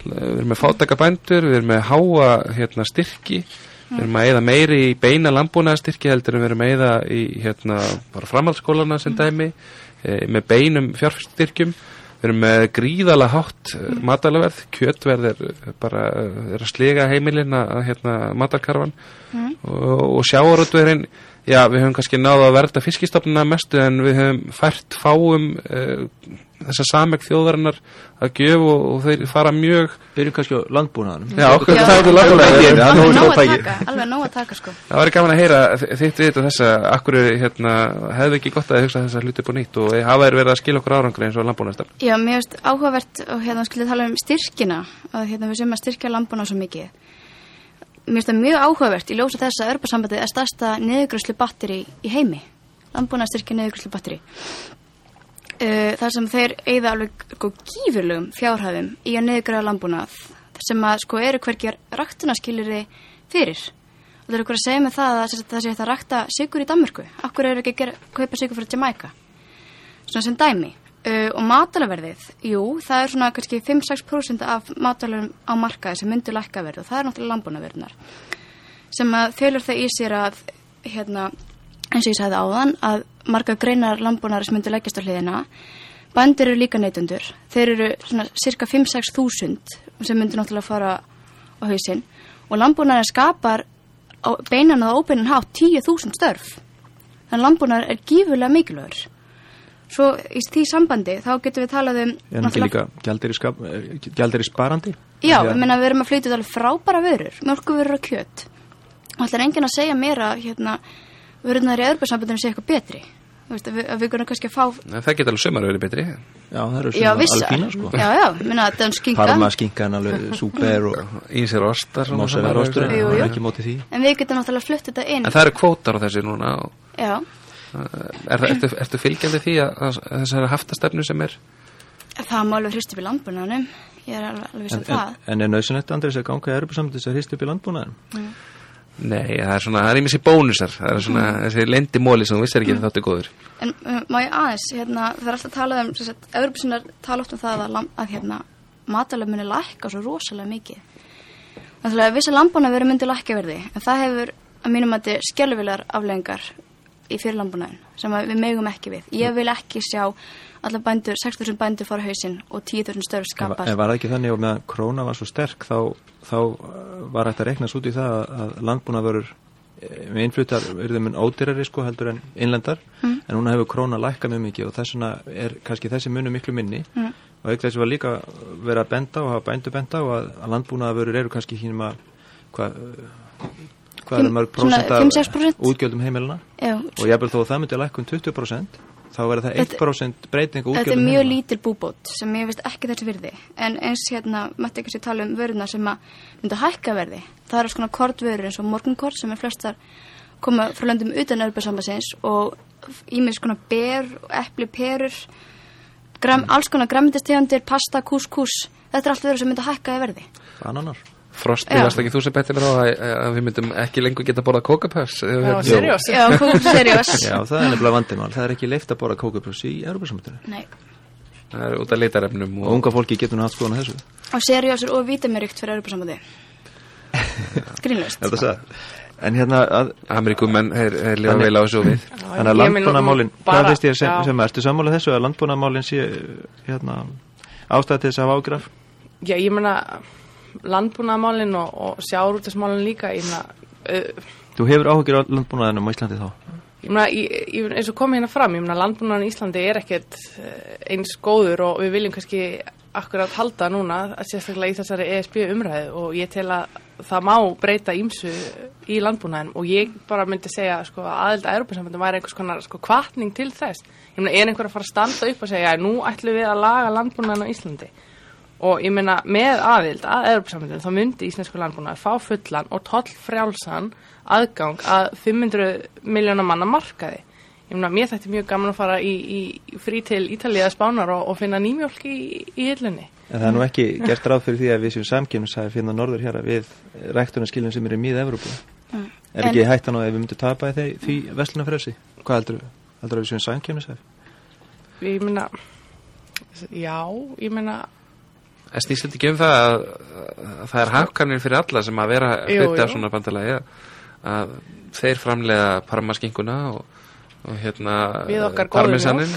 Speaker 2: við erum með fátaka bændur, við erum með háa hérna, styrki. Við erum að eða meiri í beina landbúnaðarstyrki heldur en við erum að eða í hérna, framhaldsskólana sem dæmi e, með beinum fjárfyrstyrkjum við erum með gríðala hátt mm. matalaverð, kjötverð er eh, bara eh, er að slega heimilin að hérna, matarkarfan og, og sjáarútverðin já, við höfum kannski náða að verða fiskistofnuna mestu en við höfum fært fáum e, þessa sameg þjóðarinnar að gjöf og, og þeir fara mjög
Speaker 1: byrjum kannski á landbúnaðanum
Speaker 2: Já, okkur
Speaker 3: Já.
Speaker 2: það er landbúnaðar.
Speaker 1: Já,
Speaker 3: Alveg nóg að taka, alveg nóg að taka sko.
Speaker 2: Það væri gaman að heyra þi- þitt við og þessa, akkur hérna, hefðu ekki gott að hugsa þessa hluti upp á nýtt og hafa þér verið að skila okkur árangri eins og landbúnaðstam.
Speaker 3: Já, mér finnst áhugavert og hérna skulle tala um styrkina að hérna við sem að styrkja lambuna svo mikið. Mér finnst það mjög áhugavert í ljósa þess að Örbasambandið er stærsta niðurgröslu batteri í heimi. Lambuna styrkja niðurgröslu batteri. Uh, þar sem þeir eigða alveg sko, gífurlegum fjárhæðum í að niðurgræða lambunað sem að sko eru hverkjar raktunaskiliri fyrir. Og það er okkur að segja með það að það sé hægt að rakta sigur í Danmörku. Akkur eru ekki að kaupa sigur fyrir Jamaica svona sem dæmi uh, og matalaverðið, jú, það er svona kannski 5-6% af matalaverðum á markaði sem myndur lækka verð og það er náttúrulega landbúnaverðnar sem að félur það í sér að hérna, eins og ég sagði áðan að marga greinar landbúnaðar sem myndur leggjast á hliðina. Bændur eru líka neytundur þeir eru svona cirka 5-6 þúsund sem myndur náttúrulega fara á hausinn. Og landbúnaðar skapar beinan og óbeinan hátt 10.000 störf. Þannig að landbúnaðar er gífurlega mikilvægur Svo í því sambandi þá getum við talað um
Speaker 1: Er hann ekki líka gjaldir í sparandi?
Speaker 3: Já,
Speaker 1: að-
Speaker 3: ég meina við erum að flytja alveg frábæra vörur, mjölkuvörur og kjöt og ætlar enginn að segja mér að hérna, vörurnar í öðrbjörnsambandinu sé eitthvað betri Þú veist, að við, að við kunum kannski að fá
Speaker 2: Það geta alveg sömur verið betri.
Speaker 1: Já, það eru
Speaker 3: vissar
Speaker 1: alveg fína sko
Speaker 3: Já, já, ég meina að það er skinka
Speaker 1: Parma skinkan alveg súper og [LAUGHS]
Speaker 2: Ísir ostar. og
Speaker 1: rostur
Speaker 3: Jú, jú.
Speaker 1: ekki móti því
Speaker 3: En við getum náttúrulega flutt þetta inn
Speaker 2: En það eru kvótar á þessi núna og
Speaker 3: Já,
Speaker 2: er það, ertu, ertu fylgjandi því að, að þessari haftastefnu sem er?
Speaker 3: það má alveg hrist upp í landbúnaðanum Ég er alveg, alveg viss
Speaker 1: En,
Speaker 3: um það
Speaker 1: en, en er nöðsynlegt Andrés að ganga í Europasamtins að hrist upp í landbúnaðin?
Speaker 2: Nei, það er svona, það er ímissi bónusar. Það er svona þessi lendi móli sem þú vissir ekki að þáttu góður.
Speaker 3: En uh, má ég aðeins, hérna, það er alltaf talað um, sem sagt, Evropasinnar tala oft um það að, að hérna, matalöf muni lækka svo rosalega mikið. Þannig að vissi lambuna verið myndi lækka verði, en það hefur að mínum að þetta skelvilegar afleðingar í fyrir lambunæðin, sem við megum ekki við. Ég vil ekki sjá allar bændur, 6.000 bændur fara hausinn og 10.000 störf skapast.
Speaker 1: en var það ekki þannig og meðan króna var svo sterk þá, þá uh, var að reiknast út í það að- að landbúnaðvörur eh, með innfluttar verður mun ódýrari sko heldur en innlendar
Speaker 3: Mm.
Speaker 1: en núna hefur króna lækkað mjög mikið og þess vegna er kannski þessi munu miklu minni
Speaker 3: Mm.
Speaker 1: og auk þessi var líka verið að benda og hafa bændu benda og að, að landbúnaðvörur eru kannski hínum að hvað hvað
Speaker 3: Fimm-
Speaker 1: er mörg
Speaker 3: 5-6%?
Speaker 1: af útgjöldum heimilina
Speaker 3: Já,
Speaker 1: og ég þó að það myndi lækka um 20% þá verður það
Speaker 3: Þetta-
Speaker 1: 1% breyting á
Speaker 3: Þetta er
Speaker 1: útgjöldum
Speaker 3: mjög lítil búbót sem ég veist ekki þessi virði. En eins hérna mætti ekki sér tala um vöruna sem að mynda hækka verði. Það eru svona kortvörur eins og morgunkort sem er flestar koma frá löndum utan Örbusambassins og ímið svona ber, epli, perur gram, alls konar græmyndistegundir, pasta, kús-kús þetta er allt vörur sem mynda hækka í verði.
Speaker 1: Bananar
Speaker 2: Frosti, varst ekki þú sem betið mér á að, að við myndum ekki lengur geta borðað kókapöfs?
Speaker 4: Já,
Speaker 1: Jú.
Speaker 4: seriós.
Speaker 3: Já, seriós
Speaker 1: Já, það er nefnilega vandimál. Það er ekki leift að borða kókubrús í Európa-samtinu.
Speaker 3: Nei,
Speaker 2: Það er út af leitarefnum
Speaker 1: Og unga fólki getur nú haft skoðan á þessu.
Speaker 3: og seriós er og vítamirikt fyrir Örbusambandi [LAUGHS] Grínlaust
Speaker 1: Þetta sagði. En hérna, að,
Speaker 2: Ameríkumenn er, er líka vel á þessu við [LAUGHS]
Speaker 1: þannig að
Speaker 4: Ég bara-
Speaker 1: hvað finnst þér sem, sem ertu sammála þessu að landbúnaðmálin sé hérna, ástæð til þess að hafa ágraf?
Speaker 4: Já, ég meina landbúnaðamálin og, og sjárútismálin líka, ég meina, uh,
Speaker 1: Þú hefur áhugir á landbúnaðinum á Íslandi þá?
Speaker 4: ég meina, ég, ég, eins og komið hérna fram, landbúnaðan í Íslandi er ekkert eh, eins góður og við viljum kannski akkurat halda núna, sérstaklega í þessari ESB umræðu og ég tel að það má breyta ímsu í landbúnaðin og ég bara myndi segja sko, að aðelda að Europasambandum væri einhvers konar sko, kvartning til þess. Ég meina, er einhver að fara að standa upp og segja, já, nú ætlum við að laga landbúnaðin á Íslandi og ég meina með aðild að Europasambandinu þá myndi íslensku landbúnaði fá fullan og tollfrjálsan aðgang að 500 miljónar manna markaði. Ég meina, mér þætti mjög gaman að fara í, í frí til Ítalíða spánar og, og finna nýmjólk í, í hillunni.
Speaker 1: En það er nú ekki gert ráð fyrir því að við séum samkynnsæði fyrir norður hér við ræktunarskilin sem eru í miða Evrópu.
Speaker 3: Mm.
Speaker 1: Er ekki hættan á að við myndum tapa í því, því verslunarfrelsi? Hvað heldur, heldur að við séum samkynnsæði?
Speaker 4: Ég meina, já, ég meina,
Speaker 2: Það snýst þetta ekki um það að, að það er hafkanir fyrir alla sem að vera hluti af svona bandalagi að, að þeir framlega parmaskinkuna og, og hérna parmesanin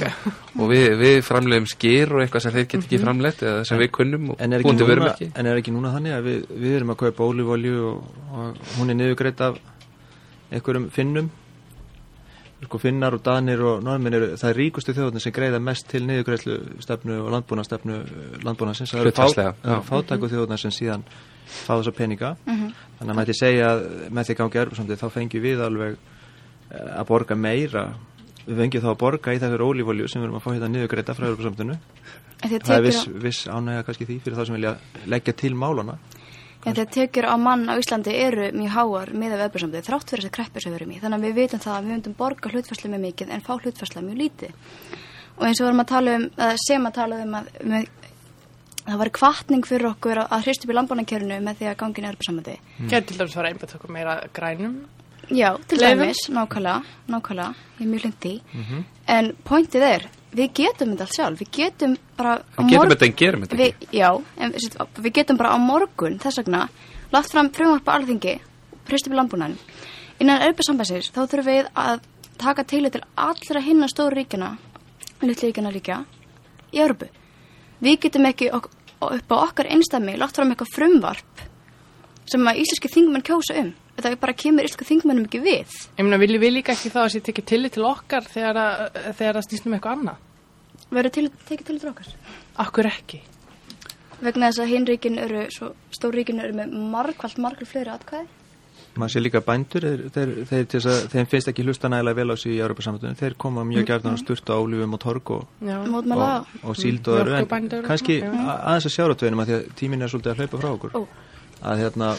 Speaker 2: og við, við framlegum skýr og eitthvað sem þeir get ekki framleitt eða sem við kunnum og
Speaker 1: Mhm. En er, ekki
Speaker 2: búin til
Speaker 1: núna,
Speaker 2: vörumerki.
Speaker 1: en er ekki núna þannig að við, við erum að kaupa ólífólju og, og hún er niðurgreitt af einhverjum finnum sko finnar og danir og norðmenn eru það er ríkustu þjóðunir sem greiða mest til niðurgreiðslu stefnu og landbúnastefnu landbúnasins, það eru fá,
Speaker 2: Hlutfallslega, já.
Speaker 1: fátæku þjóðunir sem síðan fá þessa peninga. Þannig að mætti segja að með því gangi erfarsamtið þá fengjum við alveg eh, að borga meira. Við fengjum þá að borga í þessar ólífólju sem við erum að fá hérna niðurgreita frá erfarsamtinu það er viss, viss ánægja kannski því fyrir þá sem vilja leggja til málana
Speaker 3: en þegar tekjur á mann á Íslandi eru mjög háar með af öfbjörnsamdi þrátt fyrir þess að kreppi sem við erum í. Þannig að við vitum það að við myndum borga hlutfærslu með mikið en fá hlutfærslu mjög lítið. Og eins og að tala um, eða sem að tala um að með, það var kvartning fyrir okkur að hrist upp í landbúnakerfinu með því að gangin er öfbjörnsamdi.
Speaker 4: mm. gæti til dæmis fara einbætt okkur meira grænum.
Speaker 3: Já, til
Speaker 4: Leifum.
Speaker 3: dæmis, nákvæmlega, nákvæmlega, ég er mjög hlind í. En pointið er, við getum þetta allt sjálf, við getum bara á
Speaker 2: Við getum þetta en gerum þetta
Speaker 3: við, Já, en við, við getum bara á morgun, þess vegna, lagt fram frumvarpa alþingi, hristu við landbúnaðin. Innan erfiðsambassins, þá þurfum við að taka til til allra hinna stóru ríkjana, litlu ríkjana líka, í Európu. Við getum ekki ok, upp á okkar einstæmi lagt fram eitthvað frumvarp sem að íslenski þingmenn kjósa um. Þetta bara kemur íslenski þingmennum ekki við.
Speaker 4: Ég meina, viljum við líka ekki þá að sér tekið tillit til okkar þegar að, þegar að snýst um eitthvað annað?
Speaker 3: Verður til, tekið til til okkar.
Speaker 4: Akkur ekki.
Speaker 3: Vegna þess að hinn ríkin eru, svo stór ríkin eru með margvalt, margvalt fleiri atkvæði.
Speaker 1: maður sé líka bændur þeir, þeir, þeir, þeir, finnst ekki hlusta nægilega vel á sig í Európa-samtöndinu þeir koma mjög gærtan að sturta á ólífum og torg og, og, og síld og öru en kannski aðeins að sjáratöðinum að því að tíminn er svolítið að hlaupa frá okkur
Speaker 3: Ó.
Speaker 1: að hérna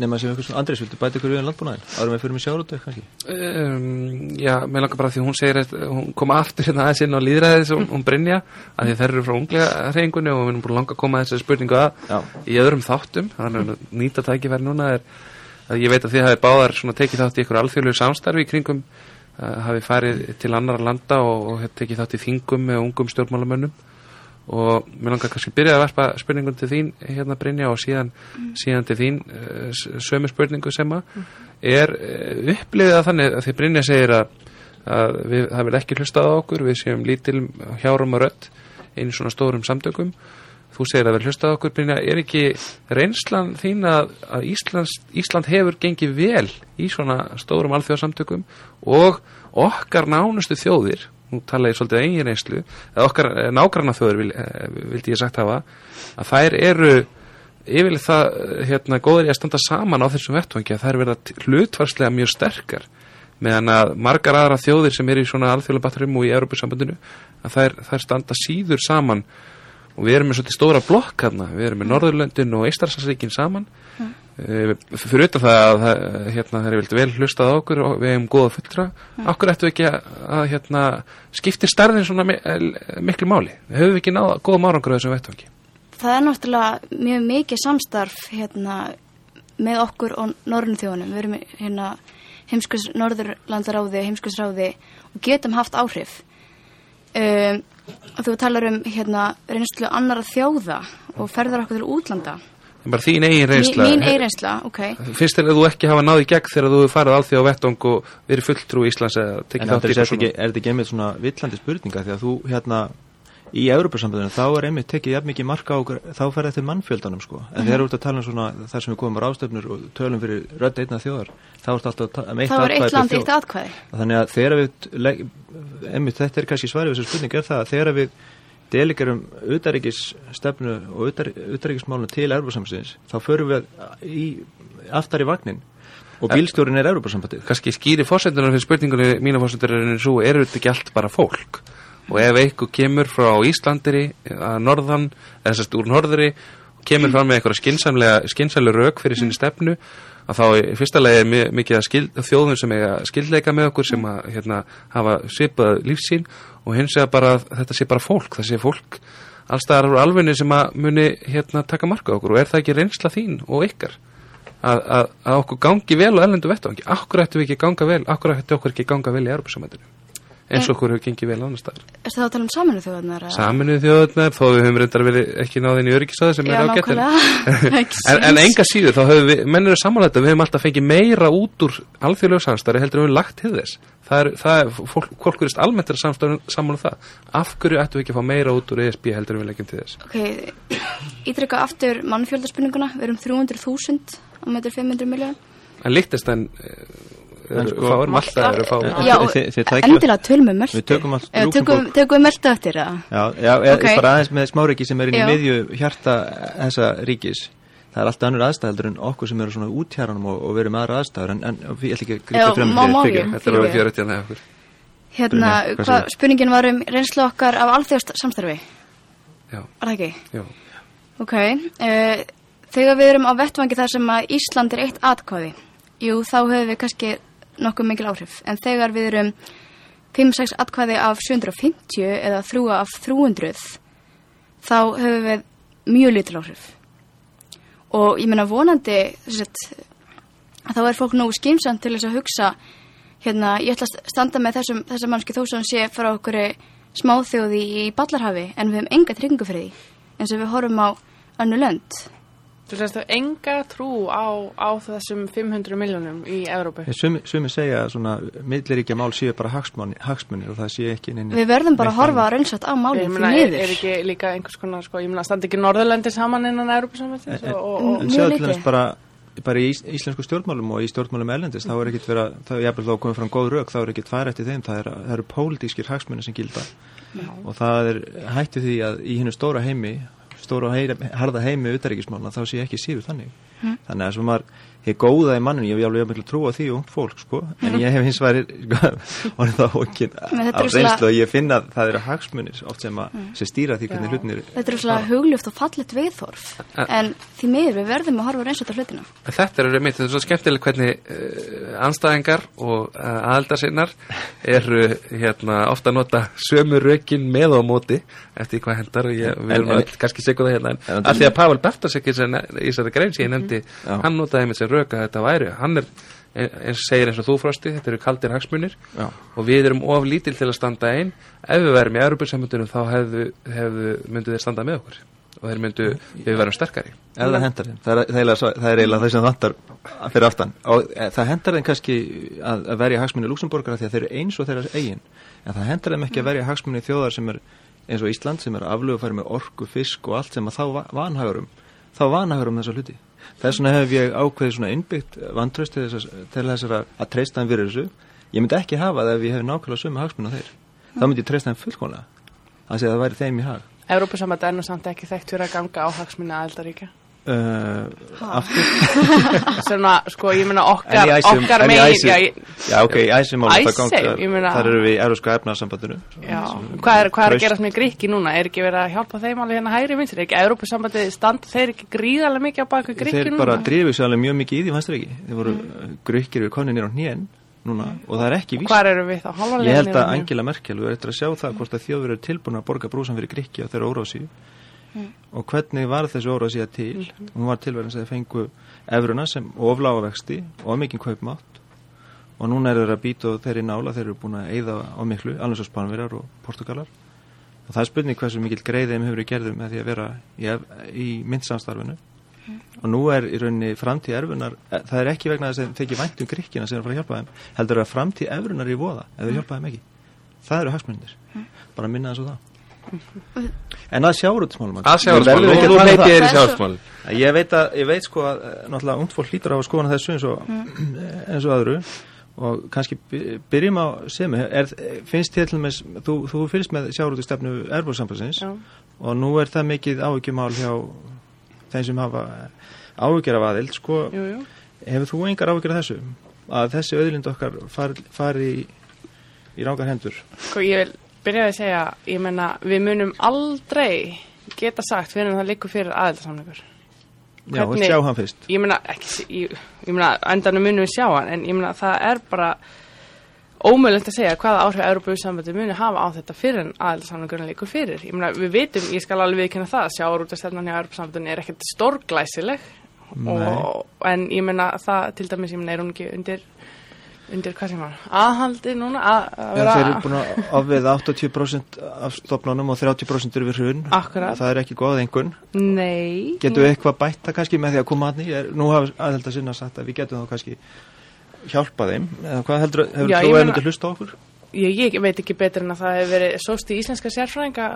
Speaker 1: nema sem eitthvað svona Andrés, viltu bæta ykkur við landbúnaðin árum við fyrir með sjáratöð kannski.
Speaker 2: Um, já, mér langar bara því hún segir að hún kom aftur hérna aðeins inn á líðræðis og hún Brynja, að því þær eru frá unglega reyningunni og við erum búin langa að koma að þessari spurningu að
Speaker 1: Já.
Speaker 2: í öðrum þáttum. Þannig að nýta tækifæri núna er að ég veit að þið hafi báðar svona tekið þátt í ykkur alþjóðlegu samstarfi í kringum uh, hafi farið til annar landa og, og tekið þátt í þingum með ungum stjórnmálamönnum og mér langar kannski að byrja að verpa spurningun til þín hérna Brynja og síðan, síðan til þín uh, sömu spurningu sem að er uh, upplifið að þannig að því Brynja segir að, að við, það vil ekki hlustað á okkur við séum lítil hjárum og rött einu svona stórum samtökum. Þú segir að við hlustað á okkur Brynja er ekki reynslan þín að, að Íslands, Ísland hefur gengið vel í svona stórum alþjóðsamtökum og okkar nánustu þjóðir nú tala ég svolítið eigin reynslu. Eða okkar nágranna þjóður vil, eh, vildi ég sagt hafa að þær eru yfirleitt það eh, hérna, góður í að standa saman á þessum vettvangi að þær verða hlutfarslega mjög sterkar. Meðan að margar aðra þjóðir sem eru í svona alþjóðlega batterum og í Europasambandinu að þær, þær standa síður saman. Og við erum með svolítið stóra blokk hérna, við erum með Norðurlöndin og Eistarsarsríkin saman. Mm. Fyrir utan það að það, hérna, þeir vildi vel hlustað á okkur og við hefum góða fulltra okkur ættu ekki að, að hérna, skipti starðin svona eh, miklu máli höfum við ekki náða góða márangur á þessum vettvangi
Speaker 3: Það er náttúrulega mjög mikið samstarf hérna, með okkur og norrnum þjóðunum. Við erum hérna, heimskus Norðurlandaráði, heimskusráði og getum haft áhrif. Um, og þú talar um hérna, reynslu annara þjóða og ferðar okkur til útlanda.
Speaker 2: Bara þín eigin reynsla.
Speaker 3: Mín eigin reynsla, ok.
Speaker 2: finnst þér að þú ekki hafa náði gegn þegar þú hefur farið alþjóð á vettung og verið fulltrú í Íslands eða
Speaker 1: En
Speaker 2: tekið þátt í
Speaker 1: er ekki, er þetta ekki einmitt svona villandi spurninga því að þú hérna í Európa-sambandinu þá er einmitt tekið jafn mikið marka á okkur, þá fer þetta mannfjöldanum sko. En þegar þú ert að tala um svona þar sem við komum á ráðstöfnur og tölum fyrir rödd einna þjóðar þá um eitt
Speaker 3: var eitt land, eitt atkvæði.
Speaker 1: þannig að þegar við einmitt þetta er kannski svarið er delegerum utaríkisstefnu og utaríkismálinu til Európa-sambandsins þá förum við í aftar í vagnin og bílstjórin er Európa-sambandið
Speaker 2: kannski skýri fórsendunar fyrir spurningunni mína fórsendunar er svo, eru þetta ekki allt bara fólk? Og ef eitthvað kemur frá Íslandiri að norðan, eða sérst úr norðri kemur fram með eitthvað skynsamlega skynsamlega rauk fyrir sinni stefnu að þá í fyrsta lagi er mi- mikið að skild, þjóðum sem eiga skildleika með okkur sem að hérna, hafa svipað lífsín og hins vegar bara að þetta sé bara fólk, það sé fólk allstaðar úr alvegni sem að muni hérna taka marka okkur. Og er það ekki reynsla þín og ykkar að, að, að okkur gangi vel á ellendu vettvangi? Akkur ættum við ekki ganga vel, akkur ættum okkur ekki ganga vel í Europasamættinu eins og okkur hefur gengið vel annar staðar
Speaker 3: Erstu þá að tala um saminu þjóðarnar? eða?
Speaker 2: Saminuð þjóðurnar, þó við höfum reyndar verið ekki náðin í öryggisaði sem
Speaker 3: Já,
Speaker 2: er
Speaker 3: nákvæmlega. [LAUGHS] Ekki
Speaker 2: en, en enga síður, þá höfum við menn eru samanlægt að við höfum alltaf fengið meira út úr alþjóðlegu samstæri heldur við höfum lagt til þess það er, það er fólk, fólk verist almennt er saman um það, af hverju ættum við ekki að fá meira út úr ESB heldur við leggjum til þess
Speaker 3: Ok, [COUGHS] ítrykka aftur mannfjöldarspurninguna, við erum 300.000 á meður 500 miljónum.
Speaker 2: en líktist en
Speaker 1: En sko-
Speaker 2: fáir, Malta eru fáir
Speaker 1: En-
Speaker 3: Já, endilega tölum við möldu.
Speaker 1: Við tökum allt
Speaker 3: Eða, tökum,
Speaker 1: Lúxemborg.
Speaker 3: tökum við möldu eftir það.
Speaker 1: Já, já okay.
Speaker 3: Ok.
Speaker 1: bara aðeins með smáriki sem er inn í
Speaker 3: Já.
Speaker 1: miðju hjarta þessa ríkis það er alltaf annur aðstæðaldur en okkur sem eru svona úthjaranum og, og verum með aðra aðstæður en, en ég ætla ekki að
Speaker 3: Já,
Speaker 1: grípa frem
Speaker 2: þetta er alveg fjörut hérna hjá okkur
Speaker 3: Hérna,
Speaker 1: hvað
Speaker 3: spurningin var um reynslu okkar af alþjóðst samstarfi.
Speaker 2: já,
Speaker 3: Var það ekki?
Speaker 2: já,
Speaker 3: Ok, uh, þegar við erum á vettvangi þar sem að Ísland er eitt atkvæði, jú, þá höfum við kannski nokkuð mikil áhrif. En þegar við erum 5-6 atkvæði af 750 eða 3 af 300, þá höfum við mjög lítil áhrif. Og ég meina vonandi, sett, þá er fólk nógu skýmsamt til þess að hugsa, hérna, ég ætla að standa með þessum, þessum mannski þó sem sé frá okkur smáþjóði í Ballarhafi, en við höfum enga tryggingu fyrir því eins og við horfum á önnu lönd.
Speaker 4: Þú veist að enga trú á, á þessum 500 miljónum í Evrópu.
Speaker 1: Sumi, sumi segja að svona milliríkja mál séu bara hagsmunir, hagsmunir og það sé ekki neini
Speaker 3: Við verðum bara að horfa raunsætt á
Speaker 4: Ég
Speaker 3: málinn
Speaker 4: meina,
Speaker 3: því
Speaker 4: er, ekki líka einhvers konar, sko, ég meina, standi ekki Norðurlandi saman innan
Speaker 3: Mm.
Speaker 4: og,
Speaker 1: En
Speaker 3: Mjög
Speaker 1: sjáðu til
Speaker 3: lítið.
Speaker 1: dæmis bara, bara í ís, íslensku stjórnmálum og í stjórnmálum erlendis, þá er ekkit vera, þá er jafnvel þá komið fram góð rauk, þá er ekkit færa eftir þeim, það, er, það eru pólitískir hagsmunir sem gilda og það er hætti því að í hennu stóra heimi, stóra og harða heimi utaríkismálna, þá sé ég ekki síður þannig.
Speaker 3: Hm.
Speaker 1: Þannig að svo maður, ég góða í manninu, ég hef alveg miklu trú á því og fólk, sko, en ég hef hins sko, [LAUGHS] orðið það
Speaker 3: þetta
Speaker 1: á reynslu og ég finna að það eru hagsmunir oft sem að, sem stýra því hvernig
Speaker 4: Já.
Speaker 1: hlutinir
Speaker 3: Þetta er svona hugljúft og fallet viðþorf. En því miður við verðum að horfa raunsætt á hlutina.
Speaker 2: En Þetta er mitt, þetta er svo skemmtileg hvernig uh, anstæðingar og uh, aðaldarsinnar eru hérna, ofta að nota sömu rökin með á móti eftir hvað hendar og ég, við
Speaker 1: En-
Speaker 2: erum
Speaker 1: en-
Speaker 2: öll kannski segur það hérna en
Speaker 1: En-
Speaker 2: að því að Pavel Bertasek í þessari grein sem ég nefndi,
Speaker 1: Já.
Speaker 2: hann notaði með sér rök að þetta væri, hann er eins segir eins og þú frosti, þetta eru kaldir hagsmunir
Speaker 1: Já.
Speaker 2: og við erum of lítil til að standa einn ef við værum í Európa-samöndunum þá hefðu, hefðu, myndu þeir standa með okkur og þeir myndu, við verum sterkari.
Speaker 1: Það hendar þeim, það er, eiginlega það sem vantar fyrir aftan. Og e, það hendar þeim kannski að, að verja hagsmunni Luxemburgara því að þeir eru eins og þeirra eigin. En það hendar þeim ekki að verja hagsmunni þjóðar sem er eins og Ísland sem er aflögufæri með orku, fisk og allt sem að þá va- vanhægurum þá vanhægurum þessa hluti þess vegna hef ég ákveðið svona innbyggt vantraust til þess að, treysta þeim fyrir þessu. Ég myndi ekki hafa það ef ég hef nákvæmlega sömu hagsmunni á þeir. Þá myndi ég treysta þeim fullkomlega. Að segja að það væri þeim í hag.
Speaker 4: Evrópusamvætti er nú samt ekki þekkt fyrir að ganga á hagsmunni aðeldaríkja.
Speaker 1: Uh, aftur [LAUGHS]
Speaker 4: Svona, sko, ég meina okkar,
Speaker 1: æsum,
Speaker 4: okkar megin, já,
Speaker 1: já, ok, í
Speaker 4: meina-
Speaker 1: þar eru við í Európska efnarsambandinu.
Speaker 4: Hvað er, hvað er að gerast með Gríki núna? Er ekki verið að hjálpa þeim alveg hérna hægri vinstri? Er ekki Evrópusambandið standa þeir ekki gríðarlega mikið á baku Gríki
Speaker 1: Þeir
Speaker 4: núna?
Speaker 1: bara drifið sér alveg mjög mikið í því, fannst þér ekki? Þeir voru mm. grukkir við konin nýr á hnén núna og það er ekki víst. Ég held að Angela Merkel, við erum eftir að sjá það hvort að þjóður eru tilbúin að borga brúsan fyrir Gríki og þeirra órási og hvernig var þessi órási að til? Hún var tilverðin sem þeir fengu efruna sem oflága vexti og mikinn kaupmátt. Og núna er þeir að býta og þeir í nála, þeir eru búin að eyða á miklu, alveg svo Spanverjar og Portugalar og það er spurning hversu mikil greið þeim hefur verið gerðum með því að vera í, í myndsamstarfinu og nú er í rauninni framtíð erfunar eh, það er ekki vegna þess að þeim þykir væntum gríkina sem er að fara að hjálpa þeim heldur að framtíð erfunar í voða ef þeir hjálpa þeim ekki. Það eru hagsmunir, bara minna þess á það en að sjáurútismálum
Speaker 2: Að
Speaker 1: tala um
Speaker 2: ég
Speaker 1: veit, að, ég veit sko að eh, náttúrulega ungt fólk hlýtur á að skoðana þessu eins og, [CLEARS THROAT] eins og öðru. Og kannski by- byrjum á semi. Er, finnst þér til með þú, þú fylgst með sjáurútistefnu erbúrsambansins
Speaker 4: Já.
Speaker 1: og nú er það mikið áhyggjumál hjá þeim sem hafa áhyggjur af aðild sko,
Speaker 4: Jú, jú.
Speaker 1: hefur þú engar áhyggjur af þessu? Að þessi auðlind okkar fari, fari í, í rángar hendur?
Speaker 4: Sko ég vil byrja að segja, ég menna, við munum aldrei geta sagt en það liggur fyrir aðeldarsamningur.
Speaker 1: Já,
Speaker 4: Hvernig-
Speaker 1: sjá hann fyrst
Speaker 4: Ég meina, ekki, ég, ég meina, endanum munum við sjá hann, en ég meina, það er bara ómögulegt að segja hvaða áhrif Európa sambandi muni hafa á þetta fyrir en aðeldarsamningurinn liggur fyrir. Ég meina, við vitum, ég skal alveg viðkynna það, sjáarútastefnan hjá Európa sambandinu er ekkert stórglæsileg, og, en ég meina, það til dæmis, ég meina, er hún ekki undir, undir hvað sem var, aðhaldi núna, að, vera...
Speaker 1: þeir eru búin að ofveða 80% af stofnunum og 30% eru við hrun.
Speaker 4: Akkurat.
Speaker 1: það er ekki góð einhvern
Speaker 4: Nei.
Speaker 1: getum við eitthvað bætt það kannski með því að koma að nýja nú hafa aðheld að sinna sagt að við getum þá kannski hjálpa þeim. Eða hvað heldur, hefur þú að
Speaker 4: meina-
Speaker 1: myndi hlusta okkur
Speaker 4: Ég, ég veit ekki betur en að það hefur verið sóst í íslenska sérfræðinga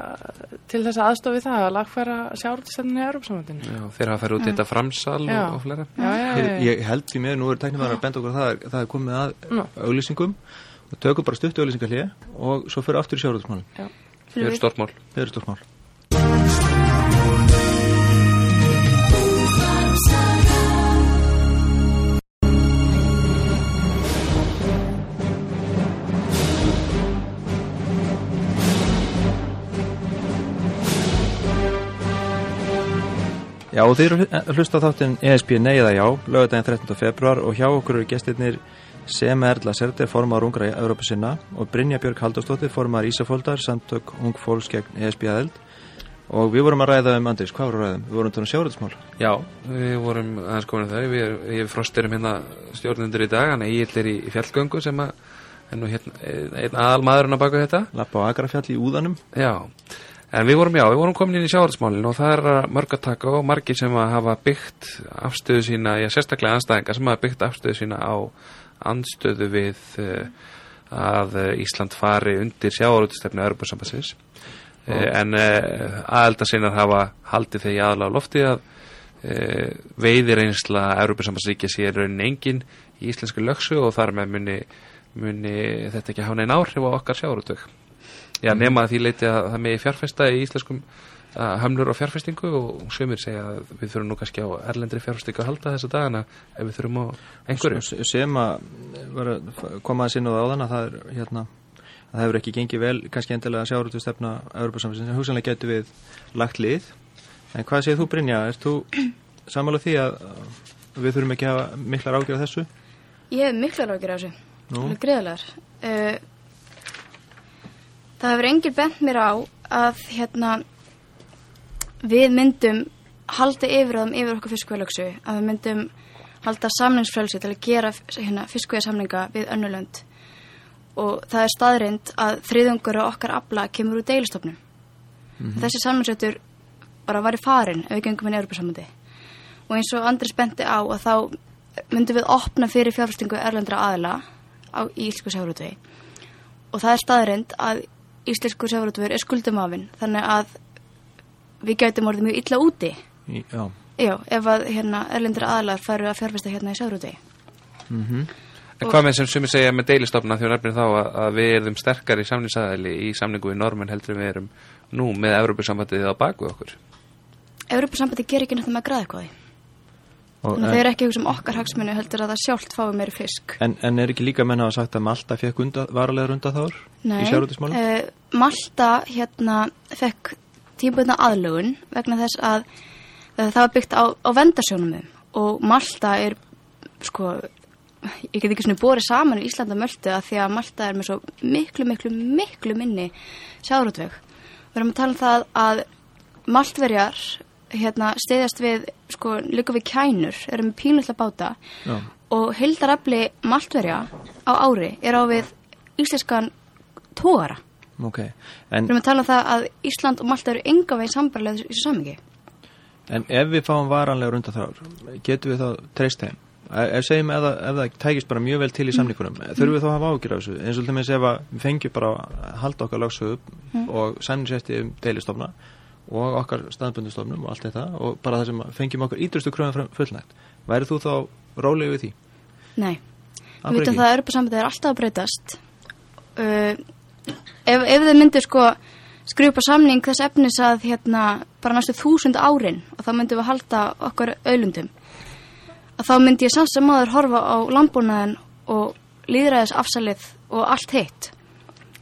Speaker 4: til þess að aðstofi það að lagfæra sjárútstæðinu í Európsamöndinu.
Speaker 2: Já, þeir hafa farið út í þetta framsal og,
Speaker 4: Já.
Speaker 2: og fleira
Speaker 4: Já, já, já, já.
Speaker 1: ég held því með, nú eru tæknum að benda okkur að það er, það er komið að
Speaker 4: Nú.
Speaker 1: auglýsingum og tökum bara stutt auglýsingar og svo fyrir aftur í sjárúðismálum
Speaker 2: Þau eru stort mál
Speaker 1: það eru stórt Já, og þið eru að hlusta þáttinn ESB Nei eða Já, lögadaginn 13. februar og hjá okkur eru gestirnir Sem Erla Serder, formar ungra í Európa sinna og Brynja Björg Halldórsdóttir, formar Ísafóldar, samtök ung fólks gegn ESB aðeld og við vorum að ræða um, Andris, hvað vorum við að ræða um? Við vorum að tala um sjáræðismál
Speaker 2: Já, við vorum aðeins komin að það við, við frostirum hérna stjórnendur í dag hann Egil er í, fjallgöngu sem að er nú hérna, einn aðal maðurinn að baka þetta
Speaker 1: Lappa á Agrafjall í úðanum
Speaker 2: Já, en við vorum, já, við vorum komin inn í sjávarðsmálin og það er að mörg að taka og margir sem að hafa byggt afstöðu sína, já, sérstaklega anstæðingar sem hafa byggt afstöðu sína á andstöðu við uh, að uh, Ísland fari undir sjávarútistefnu Europasambassins uh, en uh, aðeldarsinnar hafa haldið þegar aðalega á lofti að uh, veiðir einsla Europasambassríkja sé raunin engin í íslensku lögsu og þar með muni, muni þetta ekki hafa neinn áhrif á okkar sjávarútök Já, nema að því leiti að það megi fjárfesta í íslenskum uh, hömlur og fjárfestingu og sumir segja að við þurfum nú kannski á erlendri fjárfestingu að halda þessa dagana ef við þurfum á einhverju.
Speaker 1: Sem að að koma að sinna það áðan að það er hérna að það hefur ekki gengið vel kannski endilega að sjárutu stefna Európa-samfélsins en hugsanlega getur við lagt lið en hvað segir þú Brynja, ert þú samála því að að við þurfum ekki að hafa miklar ágjör af þessu
Speaker 3: Ég hef miklar ágjur af þessu. Greiðlegar. Uh, það hefur enginn bent mér á að hérna við myndum halda yfir þeim yfir okkur fiskveilöksu að við myndum halda samningsfrelsi til að gera hérna, fiskveiðsamninga við önnulönd og það er staðrind að þriðungur og okkar afla kemur úr deilistofnum. Þessi samningsrættur bara var í farin ef við gengum inn í Europasambandi og eins og Andris benti á að þá myndum við opna fyrir fjárfestingu erlendra aðila á í íslensku sjávarútvegi. Og það er staðrind að íslensku sjávarútvegi er skuldumafin þannig að við gætum orðið mjög illa úti.
Speaker 1: Í, já,
Speaker 3: já, ef að hérna, erlendra aðilar færu að fjárfesta hérna í sjávarútvegi.
Speaker 2: En hvað með sem sumir segja með deilistofna því að að, að við erum sterkari samningsaðili í samningu við normen heldur við erum nú með Evropasambandið á baku okkur.
Speaker 3: Europasambandi gerir ekki náttúrulega með að græða eitthvað þannig að þeir eru ekki hugsa um okkar hagsmuni heldur að það sjálft fái meiri fisk
Speaker 1: en, en er ekki líka menn hafa sagt að Malta fekk unda, varalegar undan þáður í sjárutismálum?
Speaker 3: eh, Malta hérna fekk tímbundna aðlugun vegna þess að uh, það var byggt á, á vendarsjónum og Malta er sko ég get ekki svona borið saman í Íslanda möldu að því að Malta er með svo miklu, miklu, miklu minni sjárutveg. Við erum að tala um það að Maltverjar hérna stiðjast við, sko, líka við kænur, erum með pínlutla báta
Speaker 1: Já.
Speaker 3: og hildarafli Maltverja á ári er á við íslenskan tóara.
Speaker 1: Ok, en
Speaker 3: Við erum að tala um það að Ísland og Malta eru enga veginn sambarlega í þessu samingi.
Speaker 1: En ef við fáum varanlegur undan þar, getum við þá treyst þeim? Ef segjum það- ef það tækist bara mjög vel til í samningunum, þurfum við þá að hafa ágjur af þessu? Eins og til með ef að við fengjum bara að halda okkar lagsögu og sanninsætti um deilistofna og okkar staðbundustofnum og allt þetta og bara það sem fengjum okkar ídrustu kröðum fullnægt. Værið þú þá rólega við því?
Speaker 3: Nei, við
Speaker 1: ekki?
Speaker 3: það að Europasambandið er alltaf að breytast uh, ef, ef þið myndir sko skrifa samning þess efnis að hérna bara næstu þúsund árin og þá myndum við halda okkar auðlundum að þá myndi ég samt sem maður horfa á landbúnaðin og líðræðis afsalið og allt hitt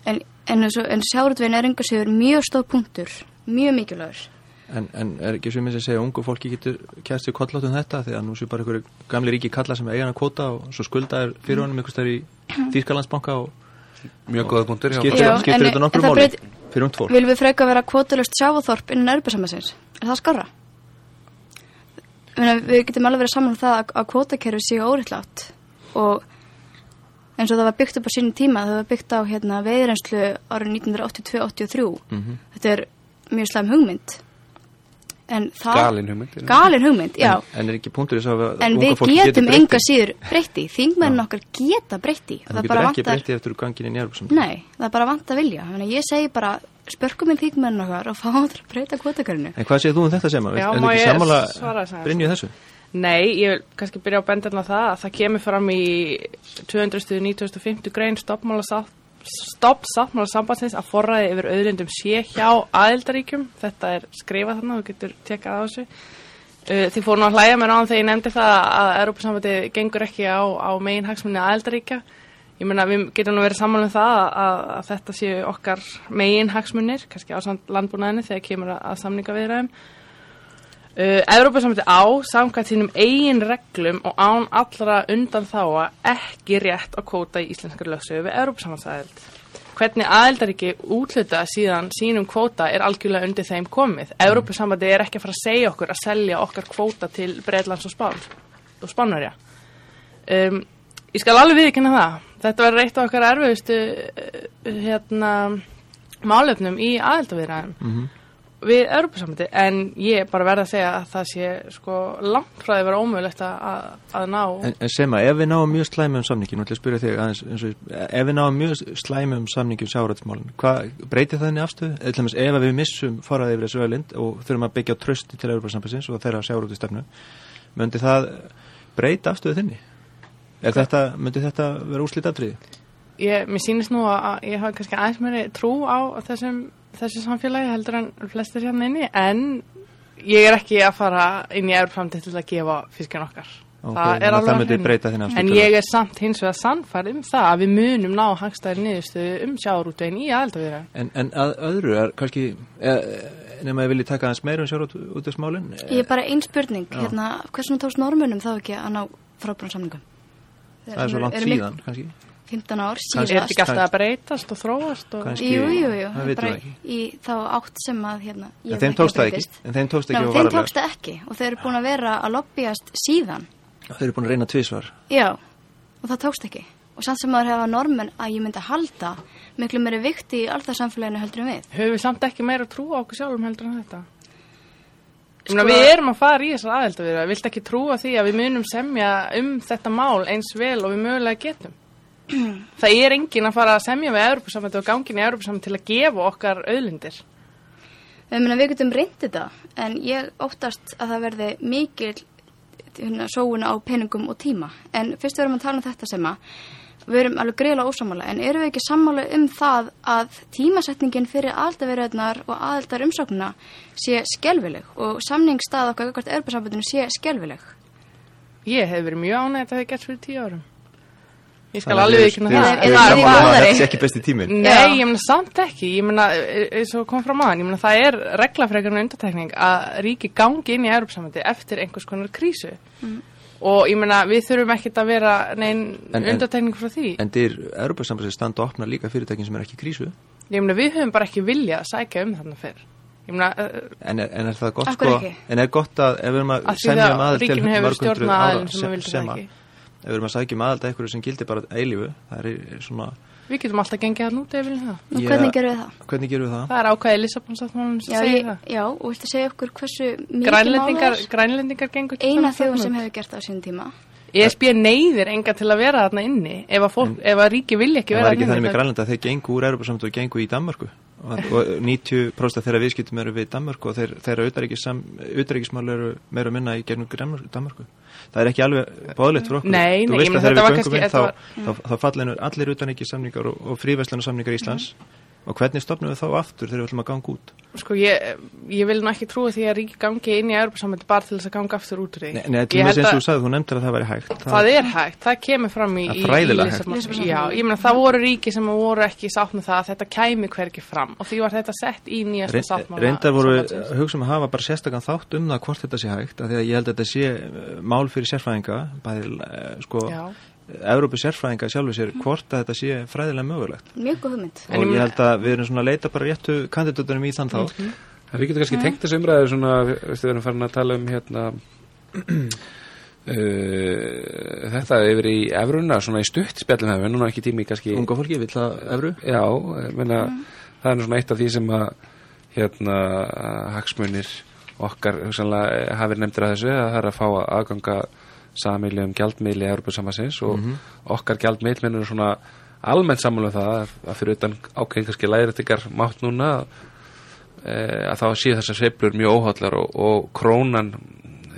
Speaker 3: en, en, en sjárutvegin er engar sigur mjög stóð punktur mjög mikilvægur
Speaker 1: En, en er ekki sem ég segja að ungu fólki getur kæst sér kollátt um þetta því að nú sé bara einhverju gamli ríki kalla sem eiga hann að kvota og svo skulda er fyrir honum einhvers þar í [CLEARS THROAT] Þýskalandsbanka og
Speaker 2: Mjög góða punktur
Speaker 3: en-
Speaker 1: þetta nokkru
Speaker 3: breyti-
Speaker 1: fyrir ungt fólk.
Speaker 3: Viljum við freka vera kvotulust sjávaþorp innan Europasambandins? Er það skarra? Við getum alveg verið saman um það að, að kvotakerfi séu óriðlátt og eins og það var byggt upp á sínum tíma, það var byggt á hérna, veiðrenslu árið 1982-83
Speaker 1: Mhm.
Speaker 3: þetta er mjög slæm hugmynd. En það
Speaker 2: Galin hugmynd
Speaker 3: galin hugmynd, já.
Speaker 1: En, en er ekki punktur þess að
Speaker 3: en við getum
Speaker 1: breytt
Speaker 3: enga síður breytti þingmenn okkar geta breytti
Speaker 1: þú getur ekki breytti eftir gangin í njárfusum.
Speaker 3: Nei, það er bara vant að vilja. Þannig að ég segi bara, spörkum við þingmenn okkar og fáum til að breyta kvotakörinu
Speaker 1: En hvað segir þú um þetta sem að?
Speaker 4: Já, má ég
Speaker 1: sammála
Speaker 4: svara þessu? Aðeins?
Speaker 1: Brynju þessu?
Speaker 4: Nei, ég vil kannski byrja á bendurna það að það kemur fram í 290.50 grein stopp sáttmála sambandsins að forræði yfir auðlindum sé hjá aðildaríkjum. Þetta er skrifað þarna, þú getur tekað á þessu. Uh, Þið fóru nú að hlæja mér á þegar ég nefndi það að Európa-sambandi gengur ekki á, á megin hagsmunni aðildaríkja. Ég meina við getum nú verið saman um það að, að, þetta séu okkar megin hagsmunir, kannski á landbúnaðinu þegar kemur að samninga viðræðum. Uh, Evrópasamhætti á samkvæmt sínum eigin reglum og án allra undan þá ekki rétt að kvóta í íslenskar lögsögu við Evrópasamhættsaðild. Hvernig aðildaríki útluta síðan sínum kvóta er algjörlega undir þeim komið. Evrópasamhætti er ekki að fara að segja okkur að selja okkar kvóta til Breitlands og Spán og Spánverja. Um, ég skal alveg viðkynna það. Þetta var reitt á okkar erfiðustu uh, hérna, málefnum í aðildaviðræðum við Európa-samhætti en ég bara verða að segja að það sé sko langt frá því að vera ómögulegt að, að, að ná
Speaker 1: En, en Sema, ef við náum mjög slæmum samningi, nú ætlum ég að spyrja þig aðeins, eins og, ef við náum mjög slæmum samningi um sjáratsmálinn, hvað breytir það henni afstöðu? Eða ef við missum faraði yfir þessu öðlind og þurfum að byggja trösti til Európa-sambansins og þeirra sjáratu myndi það breyta afstöðu þinni? Er þetta, myndi þetta vera úslít atriði?
Speaker 4: ég, mér sýnist nú að, að ég hafa kannski aðeins meiri trú á þessum, þessu samfélagi heldur en flestir hérna inni en ég er ekki að fara inn í Európa-samhætti til að gefa fiskin okkar
Speaker 1: Ok,
Speaker 4: það er
Speaker 1: að
Speaker 4: alveg
Speaker 1: afstöðu
Speaker 4: en ég er samt hins vegar sannfærð um það að við munum ná hagstæðir niðurstöðu um sjáurútvegin í aðeldavíra
Speaker 1: En, en að öðru er kannski, e, nema ég vilji taka aðeins meira um sjáratsmálinn?
Speaker 3: Ég er bara ein spurning, hérna, hversum tókst normunum þá ekki að ná frábærum samningum?
Speaker 1: Það er svo langt
Speaker 3: við
Speaker 1: síðan, kannski.
Speaker 3: 15 ár
Speaker 4: er
Speaker 3: síðast
Speaker 4: þetta ekki alltaf að breytast og þróast og...
Speaker 3: Jú, jú, jú,
Speaker 1: það vitum við ekki.
Speaker 3: í þá átt sem að hérna, ég
Speaker 1: En þeim
Speaker 3: ekki
Speaker 1: tókst
Speaker 3: að
Speaker 1: það ekki,
Speaker 3: breytist.
Speaker 1: en þeim tókst
Speaker 3: Ná,
Speaker 1: ekki
Speaker 3: þeim tókst það ekki og þeir eru búin að vera að lobbyast síðan.
Speaker 1: Þeir eru búin að reyna tvísvar.
Speaker 3: Já, og það tókst ekki. Og samt sem maður hefa normen að ég myndi halda miklu meiri vikti í alltaf samfélaginu heldur en við.
Speaker 4: Höfum við samt ekki meira trú á okkur sjálfum heldur en þetta?
Speaker 3: Sko-
Speaker 4: við erum að fara í þessar aðelda við það vilt ekki trúa því að við munum semja um þetta mál eins vel og við mögulega getum [CLEARS THROAT] það er engin að fara að semja við Európa-samhætti og gangin í Európa-samhætti til að gefa okkar auðlindir.
Speaker 3: Meina við getum reynd þetta en ég óttast að það verði mikil hérna, sóuna á peningum og tíma. En fyrst við erum að tala um þetta sem að við erum alveg greiðlega ósamála en erum við ekki sammála um það að tímasetningin fyrir aðaldavirðarnar og aðaldar umsóknuna sé skelvileg og samningstað okkar hvert Europasambandinu sé skelvileg
Speaker 4: ég hef verið mjög ánægð að það hefði gert fyrir tíu árum ég skal alveg ekki
Speaker 1: við-
Speaker 4: það
Speaker 3: við-
Speaker 4: það er bara-
Speaker 3: góðari.
Speaker 1: Þetta er ekki besti tíminn.
Speaker 4: Nei, ég meina samt ekki, ég meina eins og kom fram aðan, ég meina það er reglafrekar og undartekning að ríki gangi inn í Európsamöndi eftir einhvers konar krísu og ég meina við þurfum ekkert að vera neinn
Speaker 1: En- en-
Speaker 4: undartekning frá því.
Speaker 1: En dyr Europasambansins standa að opna líka fyrirtækin sem er ekki krísu.
Speaker 4: Ég meina við höfum bara ekki vilja að sækja um þarna fyrr. Uh,
Speaker 1: En er, en er það gott sko, en er gott að ef við erum að semja
Speaker 4: það
Speaker 1: um til
Speaker 4: ríkinu hefur
Speaker 1: mörg hundruð
Speaker 4: stjórnað
Speaker 1: ára
Speaker 4: sem
Speaker 1: sem-
Speaker 4: það
Speaker 1: að-
Speaker 4: ekki.
Speaker 1: Ef við erum að sækja um aðal til eitthvað sem gildir bara eilífu, það er svona
Speaker 4: Við getum alltaf gengið að núti ef við viljum það.
Speaker 3: Nú, hvernig gerum við það?
Speaker 1: Hvernig gerum við það?
Speaker 4: Það er ákvæðið Lissabonsáttmálum sem segir
Speaker 3: ég,
Speaker 4: það.
Speaker 3: já, og viltu segja okkur hversu mikið
Speaker 4: Grænlendingar,
Speaker 3: það er?
Speaker 4: grænlendingar gengur til
Speaker 3: Eina þjóðum
Speaker 4: þarna
Speaker 3: sem hefur gert það á sínum tíma.
Speaker 4: ESB neyðir enga til að vera þarna inni ef að, fólk, ef að ríki vilja ekki
Speaker 1: Það
Speaker 4: vera
Speaker 1: var ekki
Speaker 4: þarna
Speaker 1: þannig
Speaker 4: inni.
Speaker 1: með Grænlanda að þeir gengu úr Európa-samt og gengu í Danmarku og, og 90% þeirra viðskiptum eru við Danmarku og þeir, þeirra utanríkismál eru meira minna í gegnum Danmarku. Það er ekki alveg báðlegt fyrir okkur.
Speaker 4: Nei,
Speaker 1: Þú
Speaker 4: nei,
Speaker 1: veist
Speaker 4: ég meina,
Speaker 1: að þegar
Speaker 4: þetta
Speaker 1: við
Speaker 4: var
Speaker 1: göngum inn þá, þá, þá fallinu allir utanríkissamningar og, og fríverslunarsamningar Íslands og hvernig stopnum við þá aftur þegar við ætlum að ganga út?
Speaker 4: Sko, ég, ég vil nú ekki trúa því að ríki gangi inn í Európa-samvætti bara til þess að ganga aftur út úr því.
Speaker 1: Nei, nei til og með
Speaker 4: held
Speaker 1: eins og
Speaker 4: að-
Speaker 1: þú sagði, þú nefndir að það væri hægt.
Speaker 4: Það er hægt, það kemur fram í,
Speaker 1: Það er
Speaker 4: í,
Speaker 1: fræðilega
Speaker 4: í
Speaker 1: hægt.
Speaker 4: Lissabon- Já, ég meina það voru ríki sem voru ekki sátt með það að þetta kæmi hvergi fram og því var þetta sett í nýjasta sáttmála
Speaker 1: Reyndar voru
Speaker 4: sambandsins.
Speaker 1: að að hafa bara sérstakann þátt um það hvort þetta sé hægt af því að ég held að þetta sé eh, mál fyrir sérfræðinga bæði eh, sko
Speaker 4: Já.
Speaker 1: Európu sérfræðinga sjálfur sér hvort að þetta sé fræðilega mögulegt.
Speaker 3: Mjög góð hugmynd.
Speaker 4: En
Speaker 1: og
Speaker 4: ég
Speaker 1: held að við erum svona að leita bara réttu kandidatunum í þann þátt.
Speaker 2: En við getum kannski tengt þessu umræðu svona, veistu, við erum farin að tala um hérna [CLEARS THROAT] uh, þetta yfir í efruna, svona í stutt spjallum hefur, núna ekki tími kannski
Speaker 1: Unga fólki vill það Evru?
Speaker 2: Já, ég meina, það er nú svona eitt af því sem að hérna hagsmunir okkar hugsanlega hafi nefndir að þessu að það er að fá aðganga samili um gjaldmiðli Európa-samansins og okkar gjaldmiðl minnur svona almennt sammála um það að- fyrir utan ákveðin kannski læriðtingar mátt núna e, að þá séu þessar sveiflur mjög óhóllar og, og krónan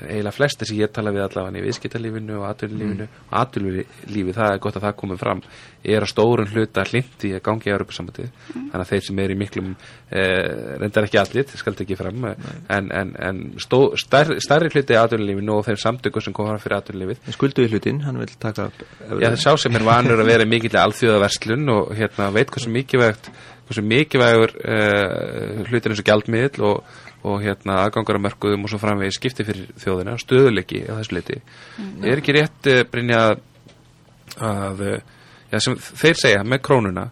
Speaker 2: eiginlega flesti sem ég tala við allavega í viðskiptalífinu og atvinnulífinu. Og atvinnulífi, það er gott að það komið fram er að stórun hluta hlindi að gangi í Europasambandið, þannig að þeir sem er í miklum eh, reyndar ekki allir það skal ekki fram, en, en, en stó, stær, stærri hluti í atvinnulífinu og þeir samtöku sem koma fram fyrir atvinnulífið.
Speaker 1: Skuldu í hlutinn, hann vil taka
Speaker 2: Já, það sá sem er vanur að vera mikill alþjóðaverslun og hérna veit hversu mikilvægt hversu mikilvægur uh, hlutir eins og gjaldmiðl og, og hérna aðgangur að mörkuðum og svo framvegi skipti fyrir þjóðina, stöðuleiki á þessu leiti. Er ekki rétt uh, Brynja að, uh, já, sem þeir segja með krónuna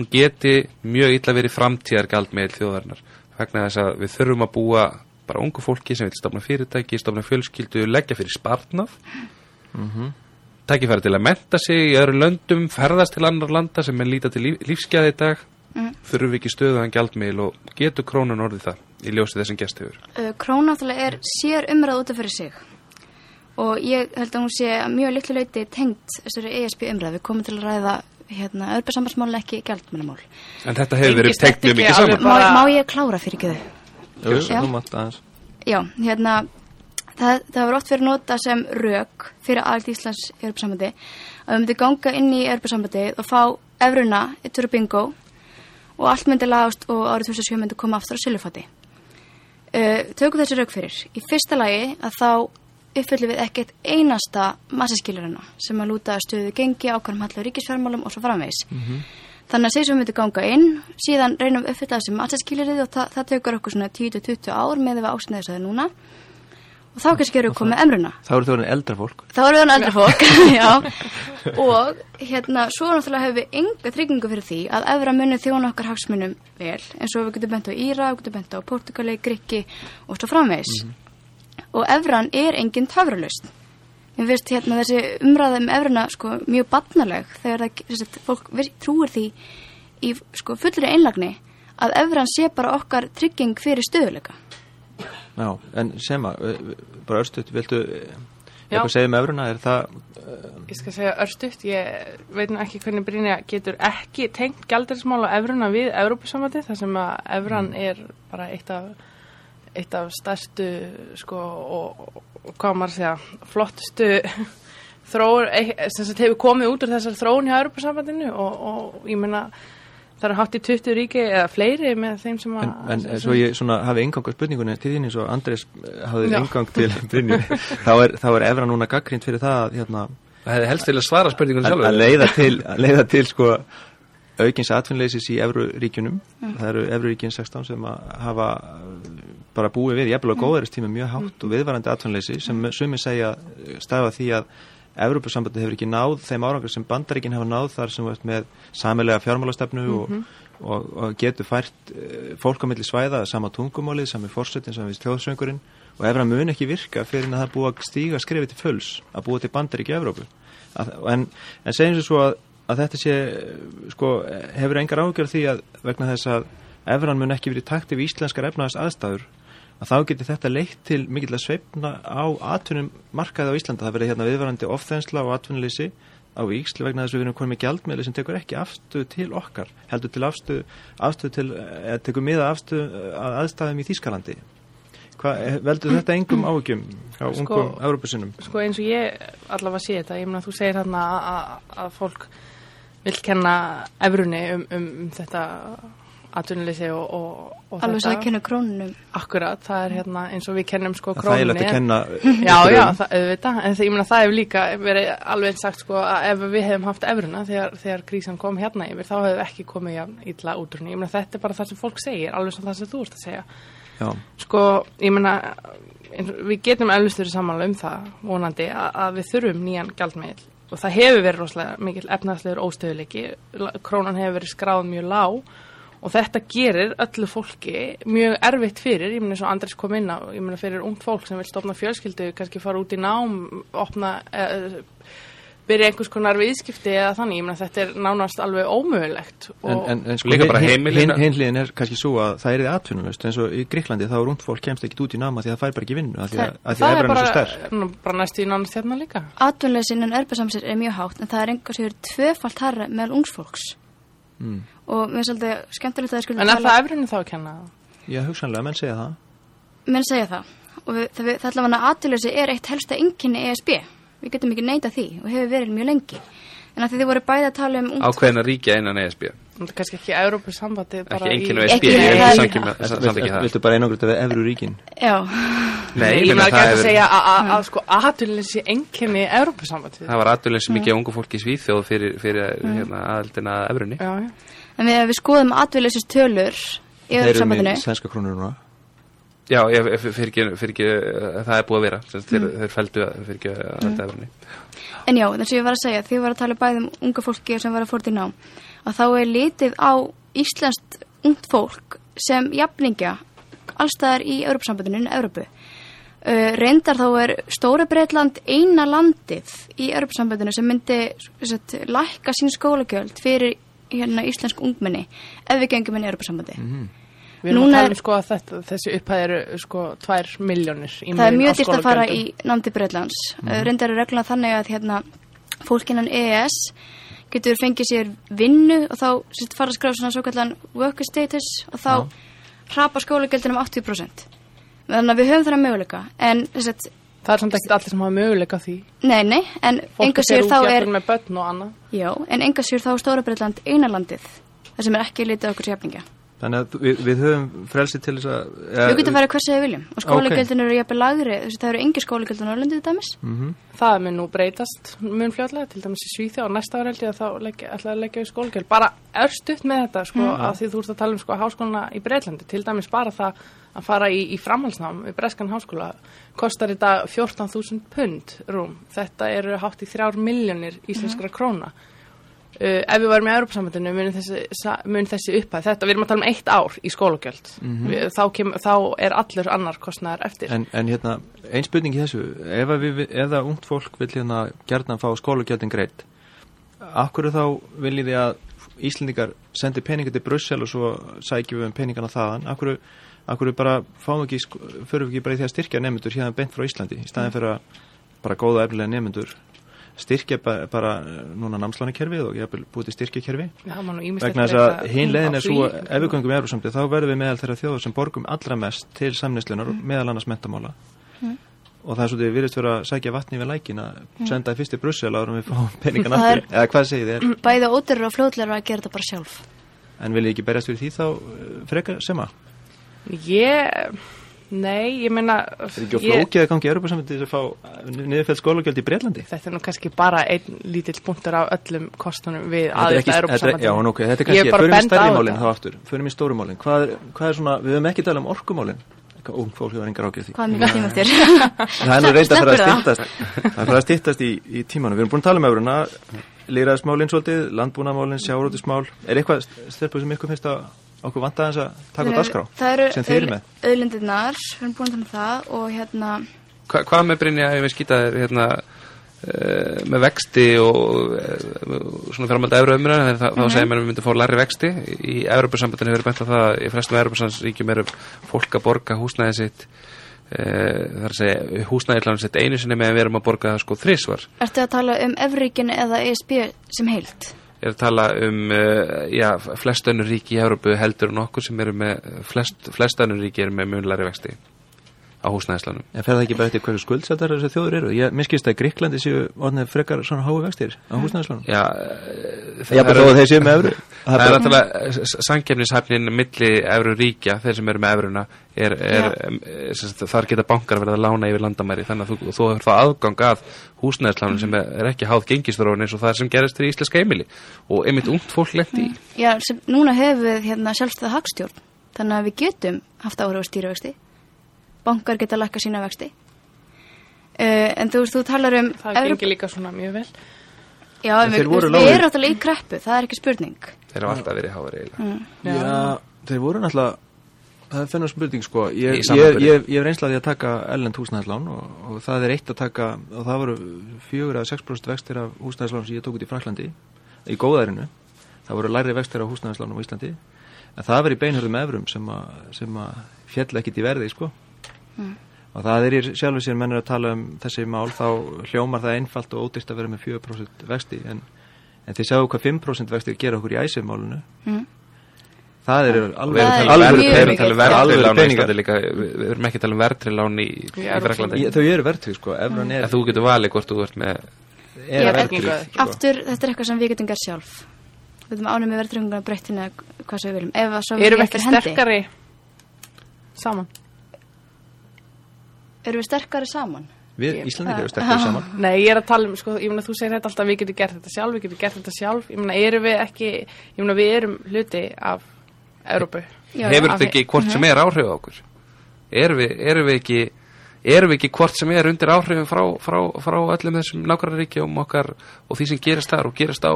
Speaker 2: hún geti mjög illa verið framtíðar gjaldmiðl þjóðarinnar vegna þess að við þurfum að búa bara ungu fólki sem vil stofna fyrirtæki, stofna fjölskyldu, leggja fyrir spartnað tækifæri til að menta sig í öðru löndum, ferðast til annar landa sem er líta til líf, lífsgæði í dag. Þurfum við ekki stöðuðan gjaldmiðl og getur krónan orðið það í ljósi þessum gest hefur
Speaker 3: Uh, Króna náttúrulega er sér umræð út af fyrir sig og ég held að hún sé að mjög litlu leiti tengt þessari ESB umræð. Við komum til að ræða hérna, örbersambarsmál ekki gjaldmennamál.
Speaker 2: en þetta hefur verið tengt mjög mikið saman
Speaker 3: Má, má ég klára fyrir ekki þau?
Speaker 1: Jú, þú mátt aðeins
Speaker 3: Já, hérna, það, það var oft verið nota sem rök fyrir aðalt Íslands í Europasambandi að við myndum ganga inn í Europasambandi og fá evruna, eitt fyrir bingo og allt myndi lagast og árið 2007 myndi koma aftur á sölufati. Uh, tökum þessi rök fyrir. Í fyrsta lagi að þá uppfyllum við ekkert einasta massaskilurina sem að lúta að stöðu gengi ákvæmum hallar ríkisfjármálum og svo framvegis. Þannig að segjum við myndum ganga inn, síðan reynum við að uppfylla þessi massaskilurið og það, það tekur okkur svona 10-20 ár með við ásynnaðis að það núna og þá kannski erum við komið emruna.
Speaker 1: Þá eru þau eldra fólk
Speaker 3: Þá við hann eldra fólk, [LAUGHS] já. Og hérna, svo náttúrulega hefur við enga tryggingu fyrir því að efra munni þjóna okkar hagsmunum vel, eins og við getum bent á Íra, við getum bent á Portugali, Grikki og svo framvegis. Og efran er engin töfralust. Mér finnst hérna þessi umræða um efruna sko mjög barnaleg þegar það, þessi, fólk trúir því í sko fullri einlagni að efran sé bara okkar trygging fyrir stöðuleika.
Speaker 1: Já, en Sema, bara örstuðt, viltu eitthvað segja um Evruna, er það
Speaker 4: Ég skal segja örstuft, ég veit nú ekki hvernig Brynja getur ekki tengt gældirismál og evruna við Evrópusamvæti þar sem að evran er bara eitt af, eitt af stærstu sko og, og hvað maður að segja, flottustu [LAUGHS] þróun, eh, sem sagt hefur komið út úr þessar þróun hjá Evrópusamvætinu og, og ég meina það eru hátt í 20 ríki eða fleiri með þeim sem að
Speaker 1: En, en svo ég svona hafi engang á spurningunni til þín eins og Andrés eh, hafði
Speaker 4: Já.
Speaker 1: engang til [LAUGHS] Brynju. Þá er, þá er Evra núna gaggrind fyrir það að, hérna,
Speaker 2: það hefði helst til að svara spurningunum
Speaker 1: að,
Speaker 2: sjálfur.
Speaker 1: að leiða til, að leiða til sko, aukins atvinnleysis í Evruríkjunum það eru Evruríkin 16 sem að hafa eh, bara búið við jafnvel á góðaristími mjög hátt og viðvarandi atvinnleysi sem sumi segja eh, stafa því að Evrópusambandi hefur ekki náð þeim árangur sem bandaríkin hafa náð þar sem veist, með samilega fjármálastefnu og, og, og getur fært uh, fólk á milli svæða sama tungumálið, sami fórsetin, sami þjóðsöngurinn. Og Evra mun ekki virka fyrir að það að stíga skrifið til fulls að búið til bandaríki Evrópu. Að, en, en segjum svo svo að, að þetta sé, sko, hefur engar ágjörð því að vegna þess að efran mun ekki verið takt yfir íslenskar efnaðast aðstæður að þá getur þetta leitt til mikill að sveifna á atvinnum markaði á Íslanda. Það verið hérna viðvarandi ofþensla og atvinnuleysi á Ísli vegna þess að við erum komið með gjaldmiðli sem tekur ekki afstöð til okkar, heldur til afstöð, afstöð til, eða tekur miða afstöð að aðstæðum í Þýskalandi. Hvað, veldur þetta engum áhugjum á
Speaker 4: Sko-
Speaker 1: ungum Európusinnum?
Speaker 4: Sko eins og ég allavega sé þetta, ég meina þú segir hérna að fólk vil kenna efrunni um, um, um þetta atvinnuleysi og, og, og
Speaker 3: Alveg svo að kenna krónunum.
Speaker 4: Akkurat, það er hérna eins og við kennum sko
Speaker 1: Það er þægilegt
Speaker 4: krónunni.
Speaker 1: að kenna
Speaker 4: Já, já, það, auðvitað, en það, ég meina það hefur líka verið alveg eins sagt sko að ef við hefum haft efruna þegar, þegar krísan kom hérna yfir þá hefur ekki komið jafn illa út úr henni. Ég meina þetta er bara það sem fólk segir, alveg sem það sem þú ert að segja.
Speaker 1: Já,
Speaker 4: Sko, ég meina, við getum eflustur samanlega um það, vonandi, að, að við þurfum nýjan gjaldmiðl og það hefur verið rosalega mikil efnaðslegur óstöðuleiki, krónan hefur verið skráð mjög lág og þetta gerir öllu fólki mjög erfitt fyrir, ég meina eins og Andris kom inn á, ég meina fyrir ungt fólk sem vil stofna fjölskyldu, kannski fara út í nám, opna, eh, byrja einhvers konar viðskipti eða þannig, ég meina þetta er nánast alveg ómögulegt.
Speaker 1: En, en, en sko,
Speaker 2: Líka bara
Speaker 1: hin- hinliðin er kannski svo að það er þið atvinnulust eins og í Gríklandi þá er ungt fólk kemst ekki út í náma því að það fær bara ekki vinnu að því að, að, því að
Speaker 4: það er
Speaker 1: svo
Speaker 4: bara,
Speaker 1: sterk.
Speaker 4: nú, bara næstu í nánast hérna líka.
Speaker 3: Atvinnleysi innan erfarsamsir er mjög hátt en það er enga
Speaker 1: Mm.
Speaker 3: Og mér er svolítið skemmtilegt að það skulle
Speaker 4: En er það efrunni þá að kenna?
Speaker 1: Já, hugsanlega, menn segja það.
Speaker 3: menn segja það. Og við, það, það ætla að aðtilösi er eitt helsta enginni ESB við getum ekki neita því og hefur verið mjög lengi. En að því þið voru bæði að tala um ungt
Speaker 2: ákveðina ríkja innan E ESB
Speaker 4: Það er kannski ekki Európa sambandi
Speaker 2: ekki
Speaker 3: Ekki-
Speaker 2: ESB, ég er
Speaker 3: það-
Speaker 2: ekki samþykja það.
Speaker 1: Viltu bara einangrið við efru ríkin?
Speaker 3: já,
Speaker 2: Nei,
Speaker 4: Ég meina ekki
Speaker 2: það
Speaker 4: að segja að- að að, sko aðtunleysi enginni Európa sambandi
Speaker 2: það var aðdurlega mikið ungu fólki í Svíþjóð fyrir, fyrir hérna, aðaldina efrunni
Speaker 4: Já, já
Speaker 3: en við, við skoðum atvinnleysis tölur í
Speaker 1: Þeir eru með svenska krónur núna.
Speaker 2: Já, ég, fyrir ekki, fyrir ekki uh, það er búið að vera. Sem sagt, þeir, þeir fældu að fyrir ekki að aðalda efrunni
Speaker 3: en já, þess að ég var að segja því var að tala bæði um unga fólki sem var að fórt í nám. Að þá er litið á íslenskt ungt fólk sem jafningja allstaðar í öðrursambandinu en Európu Uh, reyndar þá er Stóra Breitland eina landið í Europasambandinu sem myndi sagt, lækka sín skólagjöld fyrir hérna íslensk ungmenni ef við gengum inn í Europasambandi.
Speaker 4: Við erum
Speaker 3: Núna
Speaker 4: að tala
Speaker 3: er-
Speaker 4: um sko að þetta, þessi upphæð eru sko tvær miljónir í
Speaker 3: Það er mjög dýrt að fara í námdi Breitlands. Mm. Reyndar er regluna þannig að hérna, fólk innan EES getur fengið sér vinnu og þá sérst, fara að skráða svona svo kallan worker status og þá hrapa skólagjöldin um 80%. Þannig að við höfum þennan möguleika. En sérst,
Speaker 4: Það er samt ekkert allir sem hafa möguleika á því.
Speaker 3: Nei, nei, en
Speaker 4: Fólk
Speaker 3: enga
Speaker 4: er
Speaker 3: sér
Speaker 4: út
Speaker 3: þá er
Speaker 4: jafnvel með börn og annað.
Speaker 3: Já, en enga sér þá er Stóra Breitland eina landið þar sem er ekki litið okkur sérfningja.
Speaker 1: Þannig að við, við höfum frelsi til þess að...
Speaker 3: Við getum farið hversu við viljum og skólagjöldin eru jafnvel lagri, þess að það eru engi skólagjöldin á Norrlandi þetta dæmis.
Speaker 1: Mm
Speaker 4: Það mun nú breytast mun fljóðlega, til dæmis í Svíþjóð og næsta ára held ég að þá leggja, ætla að leggja í skólagjöld. Bara örstuðt með þetta sko, að því þú ert að tala um sko háskóluna í Breitlandi til dæmis bara það að fara í, í framhalsnám í Breskan háskóla kostar þetta 14.000 pund rúm. Þetta eru hátt í þrjár miljónir íslenskra króna. Uh, ef við varum í Europasambandinu mun þessi, þessi upphæð, þetta, við erum að tala um eitt ár í skólagjöld. Við, þá, kem, þá er allur annar kostnæðar eftir.
Speaker 1: En, en hérna, ein spurning í þessu, ef að við, eða ungt fólk vil hérna gerðna fá skólagjöldin greitt, akkur þá viljið þið að Íslendingar sendi peninga til Brussel og svo sækjum við um peningana þaðan, akkur, akkur bara fáum við ekki, förum við ekki bara í því að styrkja nefnendur hérna beint frá Íslandi, í staðin fyrir að bara góða efnilega nefnendur styrkja bara, bara núna námslánakerfið og ég hef búið til styrkjakerfi? Vegna þess að hinn leiðin
Speaker 4: á
Speaker 1: er svo að ef við göngum í Európsamtið þá verðum við meðal þeirra þjóður sem borgum allra mest til samneislunar meðal annars mentamála og það er svo því við virðist vera að sækja vatni við lækin að senda það fyrst í Brussel árum við fáum [LAUGHS] peningan aftur. eða hvað segið þér?
Speaker 3: Bæði ódurur og fljóðlega að gera þetta bara sjálf.
Speaker 1: en viljið ekki berjast fyrir því þá eh, frekar sema
Speaker 4: Ég, nei, ég meina
Speaker 1: er ekki á flókið að gangi í Európsamtið að fá niðurfælt skólagjöld í Breitlandi
Speaker 4: Þetta er nú kannski bara einn lítill punktur af öllum kostunum við
Speaker 1: er
Speaker 4: aðeins
Speaker 1: ekki-
Speaker 4: að
Speaker 1: þetta
Speaker 4: Európa
Speaker 1: Já, ok, þetta er
Speaker 4: Ég
Speaker 1: kannski,
Speaker 4: er
Speaker 1: förum í
Speaker 4: að benda
Speaker 1: stærri
Speaker 4: á
Speaker 1: málinn
Speaker 4: þetta.
Speaker 1: þá aftur, förum í stóru málinn hvað er, hvað er svona, við höfum ekki talað um orkumálinn ung fólk hefur engar ágjörð því.
Speaker 3: Hvað mikið tíma eftir? [LAUGHS]
Speaker 1: Það er nú reynda að fara að stýttast Það er fara að stýttast í, í tímanum. Við erum búin að tala um öfruna Lýraðismálinn svolítið, landbúnamálinn, sjárótismál Er eitthvað stelpuð sem ykkur finnst að okkur vanta aðeins að taka á dagskrá
Speaker 3: Það eru
Speaker 1: sem þið eru með.
Speaker 3: auðlindirnar, við erum búin að tala um það og hérna,
Speaker 2: Hva, hvað með Brynja ef við skýta þér hérna, uh, með vexti og uh, svona fjármælda efru umræðan þá, þá segir mér að við myndum fá læri vexti. Í Evropasambandinu hefur bent á það að í flestum Evropasambandsríkjum eru fólk að borga húsnæði sitt uh, það er að segja húsnæði hláðin sitt einu sinni meðan við erum að borga það sko þrísvar
Speaker 3: Ertu að tala um Evríkinu eða ESB sem heilt?
Speaker 2: Er að tala um uh, já, flest önnur ríki í Európu heldur en okkur sem eru með flest, flest önnur ríki eru með mjög læri vexti á húsnæðislánum
Speaker 1: En fer það ekki bara eftir hverju skuldsettar þessi þjóður eru? Ég miskist að Gríklandi séu orðnið frekar svona hái vextir á húsnæðislánum.
Speaker 2: Já, eh,
Speaker 1: Já, bara þó að þeir séu með evru.
Speaker 2: Það er náttúrulega samkefnishæfnin milli evru ríkja, þeir sem eru með evruna er, er, er sagt, þar geta bankar verið að lána yfir landamæri. Þannig að þú, þú hefur það aðgang að húsnæðislánum sem er, er ekki háð gengisþróun eins og það sem gerist í Íslenska heimili. Og einmitt ungt fólk lendi í.
Speaker 3: Já, sem, núna hefur við hérna sjálfstæða hagstjórn. Þannig að við getum haft áhrif á stýrivexti bankar geta lækka sína vexti. Uh, en þú veist, þú talar um
Speaker 4: Það
Speaker 3: Evróp-
Speaker 4: gengir líka svona mjög vel.
Speaker 3: Já,
Speaker 1: En
Speaker 3: við, við, við erum náttúrulega í kreppu, það er ekki spurning.
Speaker 2: Þeir hafa alltaf verið háður eiginlega.
Speaker 1: Já, þeir voru náttúrulega það er fennur spurning sko. Ég, ég, ég, ég hef reynslaði að taka ellend húsnæðislán og, og það er eitt að taka og það voru fjögur að 6% vextir af húsnæðislán sem ég tók út í Fraklandi í góðærinu, það voru læri vextir af húsnæðislánum á Íslandi. En það var í beinhörðum efrum sem að, sem að fjall ekkit í verði sko og það er í sjálfu sér mennur að tala um þessi mál þá hljómar það einfalt og ódýrt að vera með 4% vexti. En, en þið sjáu hvað 5% vextir gera okkur í æsumálunu
Speaker 3: Mm.
Speaker 1: það er alveg
Speaker 3: er
Speaker 2: talað um
Speaker 3: mjög
Speaker 2: verð- við erum um ekki að tala um verðtryggð lán í, í
Speaker 4: Evrópulandi.
Speaker 2: Fraklandi
Speaker 1: Í- þau eru verðtrygg sko, evran er,
Speaker 2: en þú getur valið hvort þú ert með
Speaker 1: er sko.
Speaker 3: Aftur, þetta er eitthvað sem við getum gert sjálf. Við getum ánum með verðtryggingar breyttina hvað sem við viljum. Ef að svo
Speaker 4: Erum við
Speaker 3: ekki
Speaker 4: sterkari? Saman?
Speaker 3: Erum við sterkari saman?
Speaker 1: við Íslandingar eru sterkir saman. [LAUGHS]
Speaker 4: Nei, ég er að tala um, sko, ég meina þú segir þetta alltaf við getum gert þetta sjálf, við getum gert þetta sjálf. Ég meina, erum við ekki, ég meina við erum hluti af Európu
Speaker 2: hefur þetta ekki hvort sem er áhrif á okkur? Erum við, erum við ekki erum við ekki hvort sem er undir áhrifum frá, frá, frá öllum þessum nákvæmraríkjum okkar og því sem gerist þar og gerist á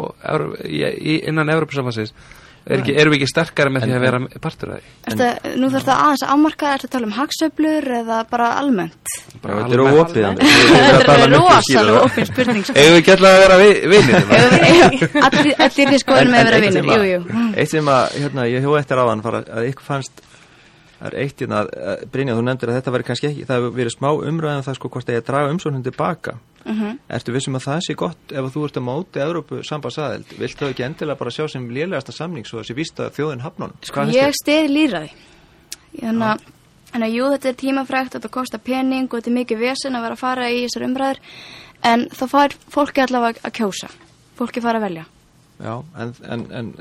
Speaker 2: í, innan Evropasambansins er ekki, erum við ekki sterkari með því að vera partur af því
Speaker 3: Ertu, nú þarf það aðeins að afmarka, ertu að tala um hagsöflur eða bara almennt?
Speaker 1: Já, þetta er
Speaker 2: almennt.
Speaker 1: óopið [LAUGHS]
Speaker 3: Þetta er rosalega opinn spurning sko.
Speaker 2: eigum við alltaf að vera vi- vinir
Speaker 3: Allir allir í skoðum með að vera vinnir, jú, jú
Speaker 1: Eitt sem að, hérna, ég hjóð eftir áðan fara, að ykkur fannst það er eitt hérna, að- Brynja, þú nefndir að þetta væri kannski ekki, það hefur verið smá umræðan það sko hvort að ég draga umsóknin tilbaka
Speaker 3: Mhm.
Speaker 1: Ertu vissum að það sé gott ef þú ert að móti Evrópu sambandsaðild, vilt þau ekki endilega bara sjá sem lélegasta samning svo þessi víst að þjóðin hafnun?
Speaker 3: Sko, ég Þannig að Þannig að jú, þetta er tímafrægt, þetta kostar pening og þetta er mikið vesen að vera að fara í þessar umræður en þá fær fólki allavega að kjósa. Fólki fara að velja.
Speaker 1: Já, en, en, en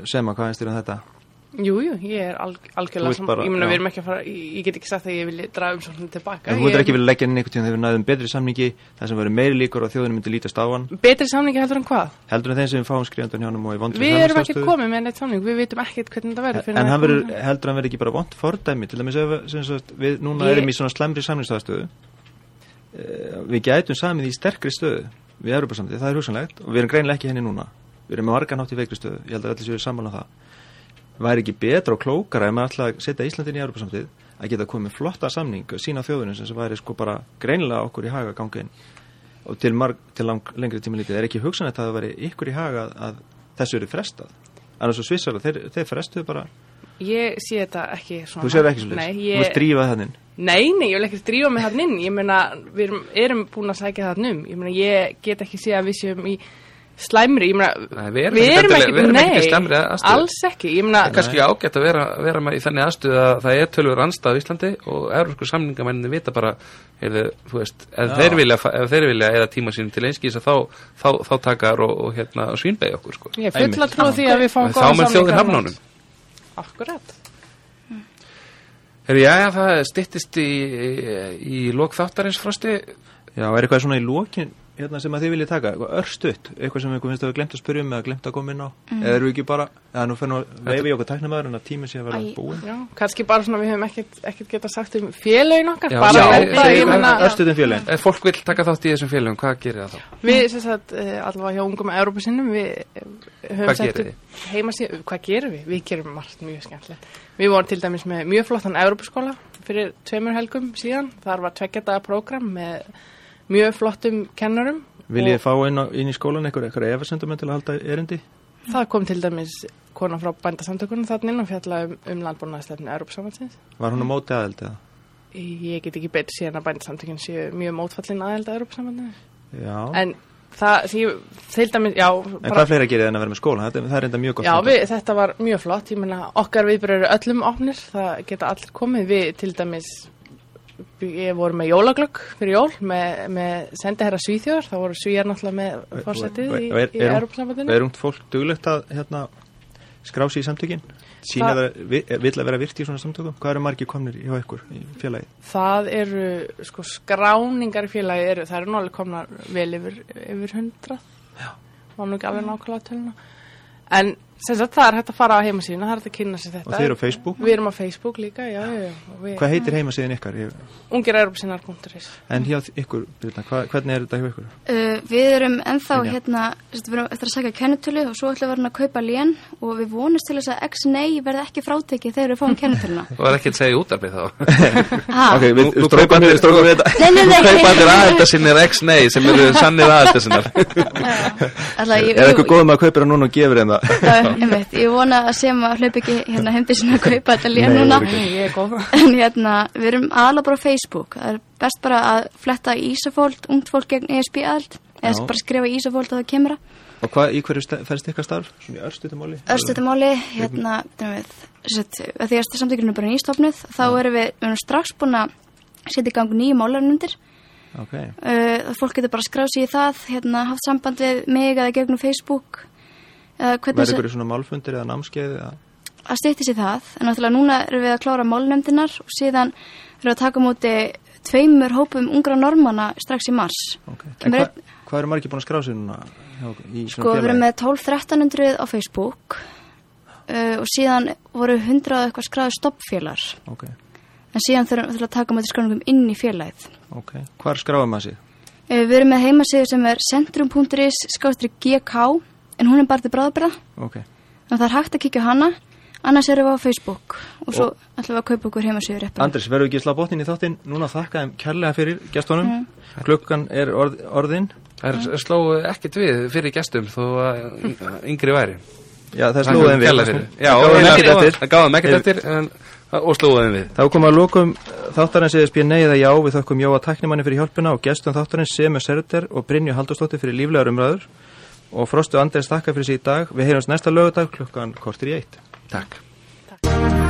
Speaker 1: Um þetta?
Speaker 4: Jú, ég er alg, algjörlega
Speaker 1: vilt
Speaker 4: sam-
Speaker 1: bara-
Speaker 4: ég meina við erum ekki að fara, ég, get ekki sagt að ég vilja draga umsóknum tilbaka
Speaker 1: En þú veitur ekki vilja leggja inn einhvern tíðan þegar við næðum betri samningi þar sem verður meiri líkur og þjóðin myndi lítast á hann?
Speaker 4: Betri samningi heldur en hvað?
Speaker 1: heldur en þeim sem við fáum skrifandan hjá hann og í vondri
Speaker 4: Við erum ekki komið með neitt samning, við veitum ekkert hvernig þetta verður
Speaker 1: En
Speaker 4: við
Speaker 1: hann verður, heldur hann verður ekki bara vond fordæmi? Til dæmis ef við- núna
Speaker 4: Ég-
Speaker 1: erum í svona slemri samningsaðstöðu Eh, við það er erum greinlega ekki henni núna. Við erum með margan átt í veikri stöðu, ég held að allir séu saman á það væri ekki betra og klókara ef maður ætla að setja Íslandin í Európa-samtið að geta komið flotta samning sína þjóðunum sem væri sko bara greinlega okkur í haga gangin og til, marg, til lang, lengri tíma lítið er ekki hugsanlegt að það væri ykkur í haga að, þessu eru frestað? Annars svo svissara, þeir, þeir frestuðu bara
Speaker 4: Ég sé þetta ekki svona.
Speaker 1: Þú sér ekki svo
Speaker 4: Nei,
Speaker 1: leys, þú
Speaker 4: ég,
Speaker 1: vilt drífa þannig
Speaker 4: nei, nei, ég vil ekki drífa mig þann inn. Ég meina, við erum, erum búin að sækja þann um. Ég meina, ég get ekki sé að við séum í slæmri Ég meina,
Speaker 2: Nei, við erum ekki við erum ekki í slæmri aðstöðu.
Speaker 4: alls ekki Ég meina,
Speaker 2: Það er kannski ágætt að vera, vera með í þannig aðstuð að það er tölur anstað á Íslandi og európsku samningamenninni vita bara heyrðu, þú veist, ef þeir vilja, ef þeir vilja eða tíma sínum til einskís þá, þá, þá takar og, og hérna og svínbegi okkur sko.
Speaker 4: ég full að trúa því að við fáum
Speaker 2: Og þá mun þjóðin hafna honum.
Speaker 4: Akkurat
Speaker 2: Heyrðu, já, já, það styttist í, í, í lók
Speaker 1: hérna, sem að þið viljið taka, eitthvað örstutt eitthvað sem við finnst að við glemt að spyrja um eða glemt að koma inn á eða eru við ekki bara, eða nú fyrir nú að veifi í okkur tæknumæður en að tíminn sé að vera búin
Speaker 4: Já, kannski bara svona við höfum ekkert, ekkert geta sagt um félögin okkar
Speaker 2: Já,
Speaker 4: bara
Speaker 1: Örstutt um fjölinn
Speaker 2: Ef fólk vil taka þátt í þessum félögum, hvað gerir það þá?
Speaker 4: við sem sagt eh, allavega hjá ungum Európa-sinnum við eh, höfum
Speaker 2: gerið
Speaker 4: upp heimasíðu, hvað gerum við? Við gerum margt mjög skemmtilegt. Við mjög flottum kennurum
Speaker 1: Viljið þið fá inn, á, inn í skólan eitthvað eitthvað efasendamenn til að halda erindi?
Speaker 4: Það kom til dæmis kona frá bændasamtökunum þarna inn og fjalla um, um landbúnaðastefni Európsamhansins.
Speaker 1: Var hún á móti aðeld eða?
Speaker 4: Ég get ekki betur síðan að bændasamtökun séu mjög mótfallin aðeld að Európsamhansins.
Speaker 1: Já.
Speaker 4: En það, því, til dæmis, já.
Speaker 1: En hvað fleira gerir en að vera með skóla? Þetta, það er enda mjög gott.
Speaker 4: Já, við, þetta var mjög flott. Ég meina, okkar viðbröður öllum opnir. Það geta allir komið. Við til dæmis, ég voru með jólaglögg fyrir jól með, með sendiherra Svíþjóðar. Það voru Svíjar náttúrulega með fórsetið í, í Európsamhansinu.
Speaker 1: er ungt fólk duglegt að hérna, skrá sig í samtökin? Sýna það, það vill að vera virt í svona samtökum? Hvað eru margir komnir hjá ykkur í félagi?
Speaker 4: Það eru, sko, skráningar í félagi eru, það eru nálega komnar vel yfir, yfir hundrað.
Speaker 1: Já.
Speaker 4: Má nú ekki alveg nákvæmlega töluna. En sagt, það er hægt að fara á heimasíðuna, það er hægt að kynna sér þetta.
Speaker 1: Og þeir eru á Facebook?
Speaker 4: Við erum á Facebook líka, já, já. já við,
Speaker 1: Hvað heitir heimasíðin ykkar? Ég...
Speaker 4: Ungirauropsinnar.is
Speaker 1: En hjá ykkur, hvernig er þetta hjá ykkur?
Speaker 3: Uh, við erum ennþá
Speaker 1: Brynja.
Speaker 3: hérna, við erum eftir að sækja kennutölu og svo ætlum við að kaupa lén og við vonumst til þess að X-Nay verði ekki frátekið þegar við fáum kennutöluna. [LAUGHS]
Speaker 2: og er ekki að segja út af mig þá [LAUGHS]
Speaker 1: Ok, við strókum [LAUGHS] við
Speaker 3: einmitt, ég vona að sem að hlaup ekki hérna heimdi sinna að kaupa þetta lén
Speaker 1: Nei,
Speaker 3: núna.
Speaker 4: er
Speaker 3: en hérna, við erum aðalega bara á Facebook. Það er best bara að fletta Ísafóld ungt fólk gegn ESB aðald eða bara skrifa Ísafóld að það kemur að.
Speaker 1: Og hvað, í hverju færst ykkar starf? Svona í örstutumáli?
Speaker 3: Örstutumáli, hérna við, sett, að því að samtökjum er bara nýstofnuð þá erum við, við erum strax búin að setja í gang nýju málarnundir
Speaker 1: Ok,
Speaker 3: uh, fólk getur bara skráð sig í það hérna, haft samband við mig eða gegnum Facebook
Speaker 1: verður ykkur svona málfundir eða námskeið eða?
Speaker 3: að stýtti sér það. En náttúrulega núna erum við að klára málnefndinar og síðan erum við að taka á móti tveimur hópum ungra normanna strax í mars.
Speaker 1: Ok, en
Speaker 3: Kemur
Speaker 1: hva, hvað eru margir búin að skrá sig núna?
Speaker 3: sko við erum með 12-1300 á Facebook uh, og síðan voru 100 og eitthvað skráðu stoppfélagar
Speaker 1: Ok,
Speaker 3: en síðan þurfum við að taka á móti skráningum inn í félagið.
Speaker 1: Ok, hvar skráum maður sig?
Speaker 3: uh, við erum með heimasíðu sem er centrum.is skástri GK en hún er bara til bráðabræða
Speaker 1: Ok,
Speaker 3: en það er hægt að kíkja hana. Annars erum við á Facebook. Og svo ætlum við að kaupa okkur heimasíður rétt
Speaker 1: Andris, verður ekki að slá botnin í þáttinn? Núna þakka þeim kærlega fyrir gestunum. Klukkan er orð, orðin.
Speaker 2: Það er slóu ekkert við fyrir gestum þó að yngri væri.
Speaker 1: Já, það slóðu þeim við. Það
Speaker 2: gáðum ekkert eftir. en, og slóðu þeim við.
Speaker 1: Þá komum að lókum þáttarins eða spyr nei eða já. Við þökkum Jóa Tæknimanni fyrir hjálpina og gestum þáttarins Semu Serter og Brynju Haldursdóttir fyrir líflegar umræður og Frostu Anders þakka fyrir síðan dag. Við heyrjumst næsta lögudag klukkan kortir í eitt. Takk.
Speaker 2: Takk.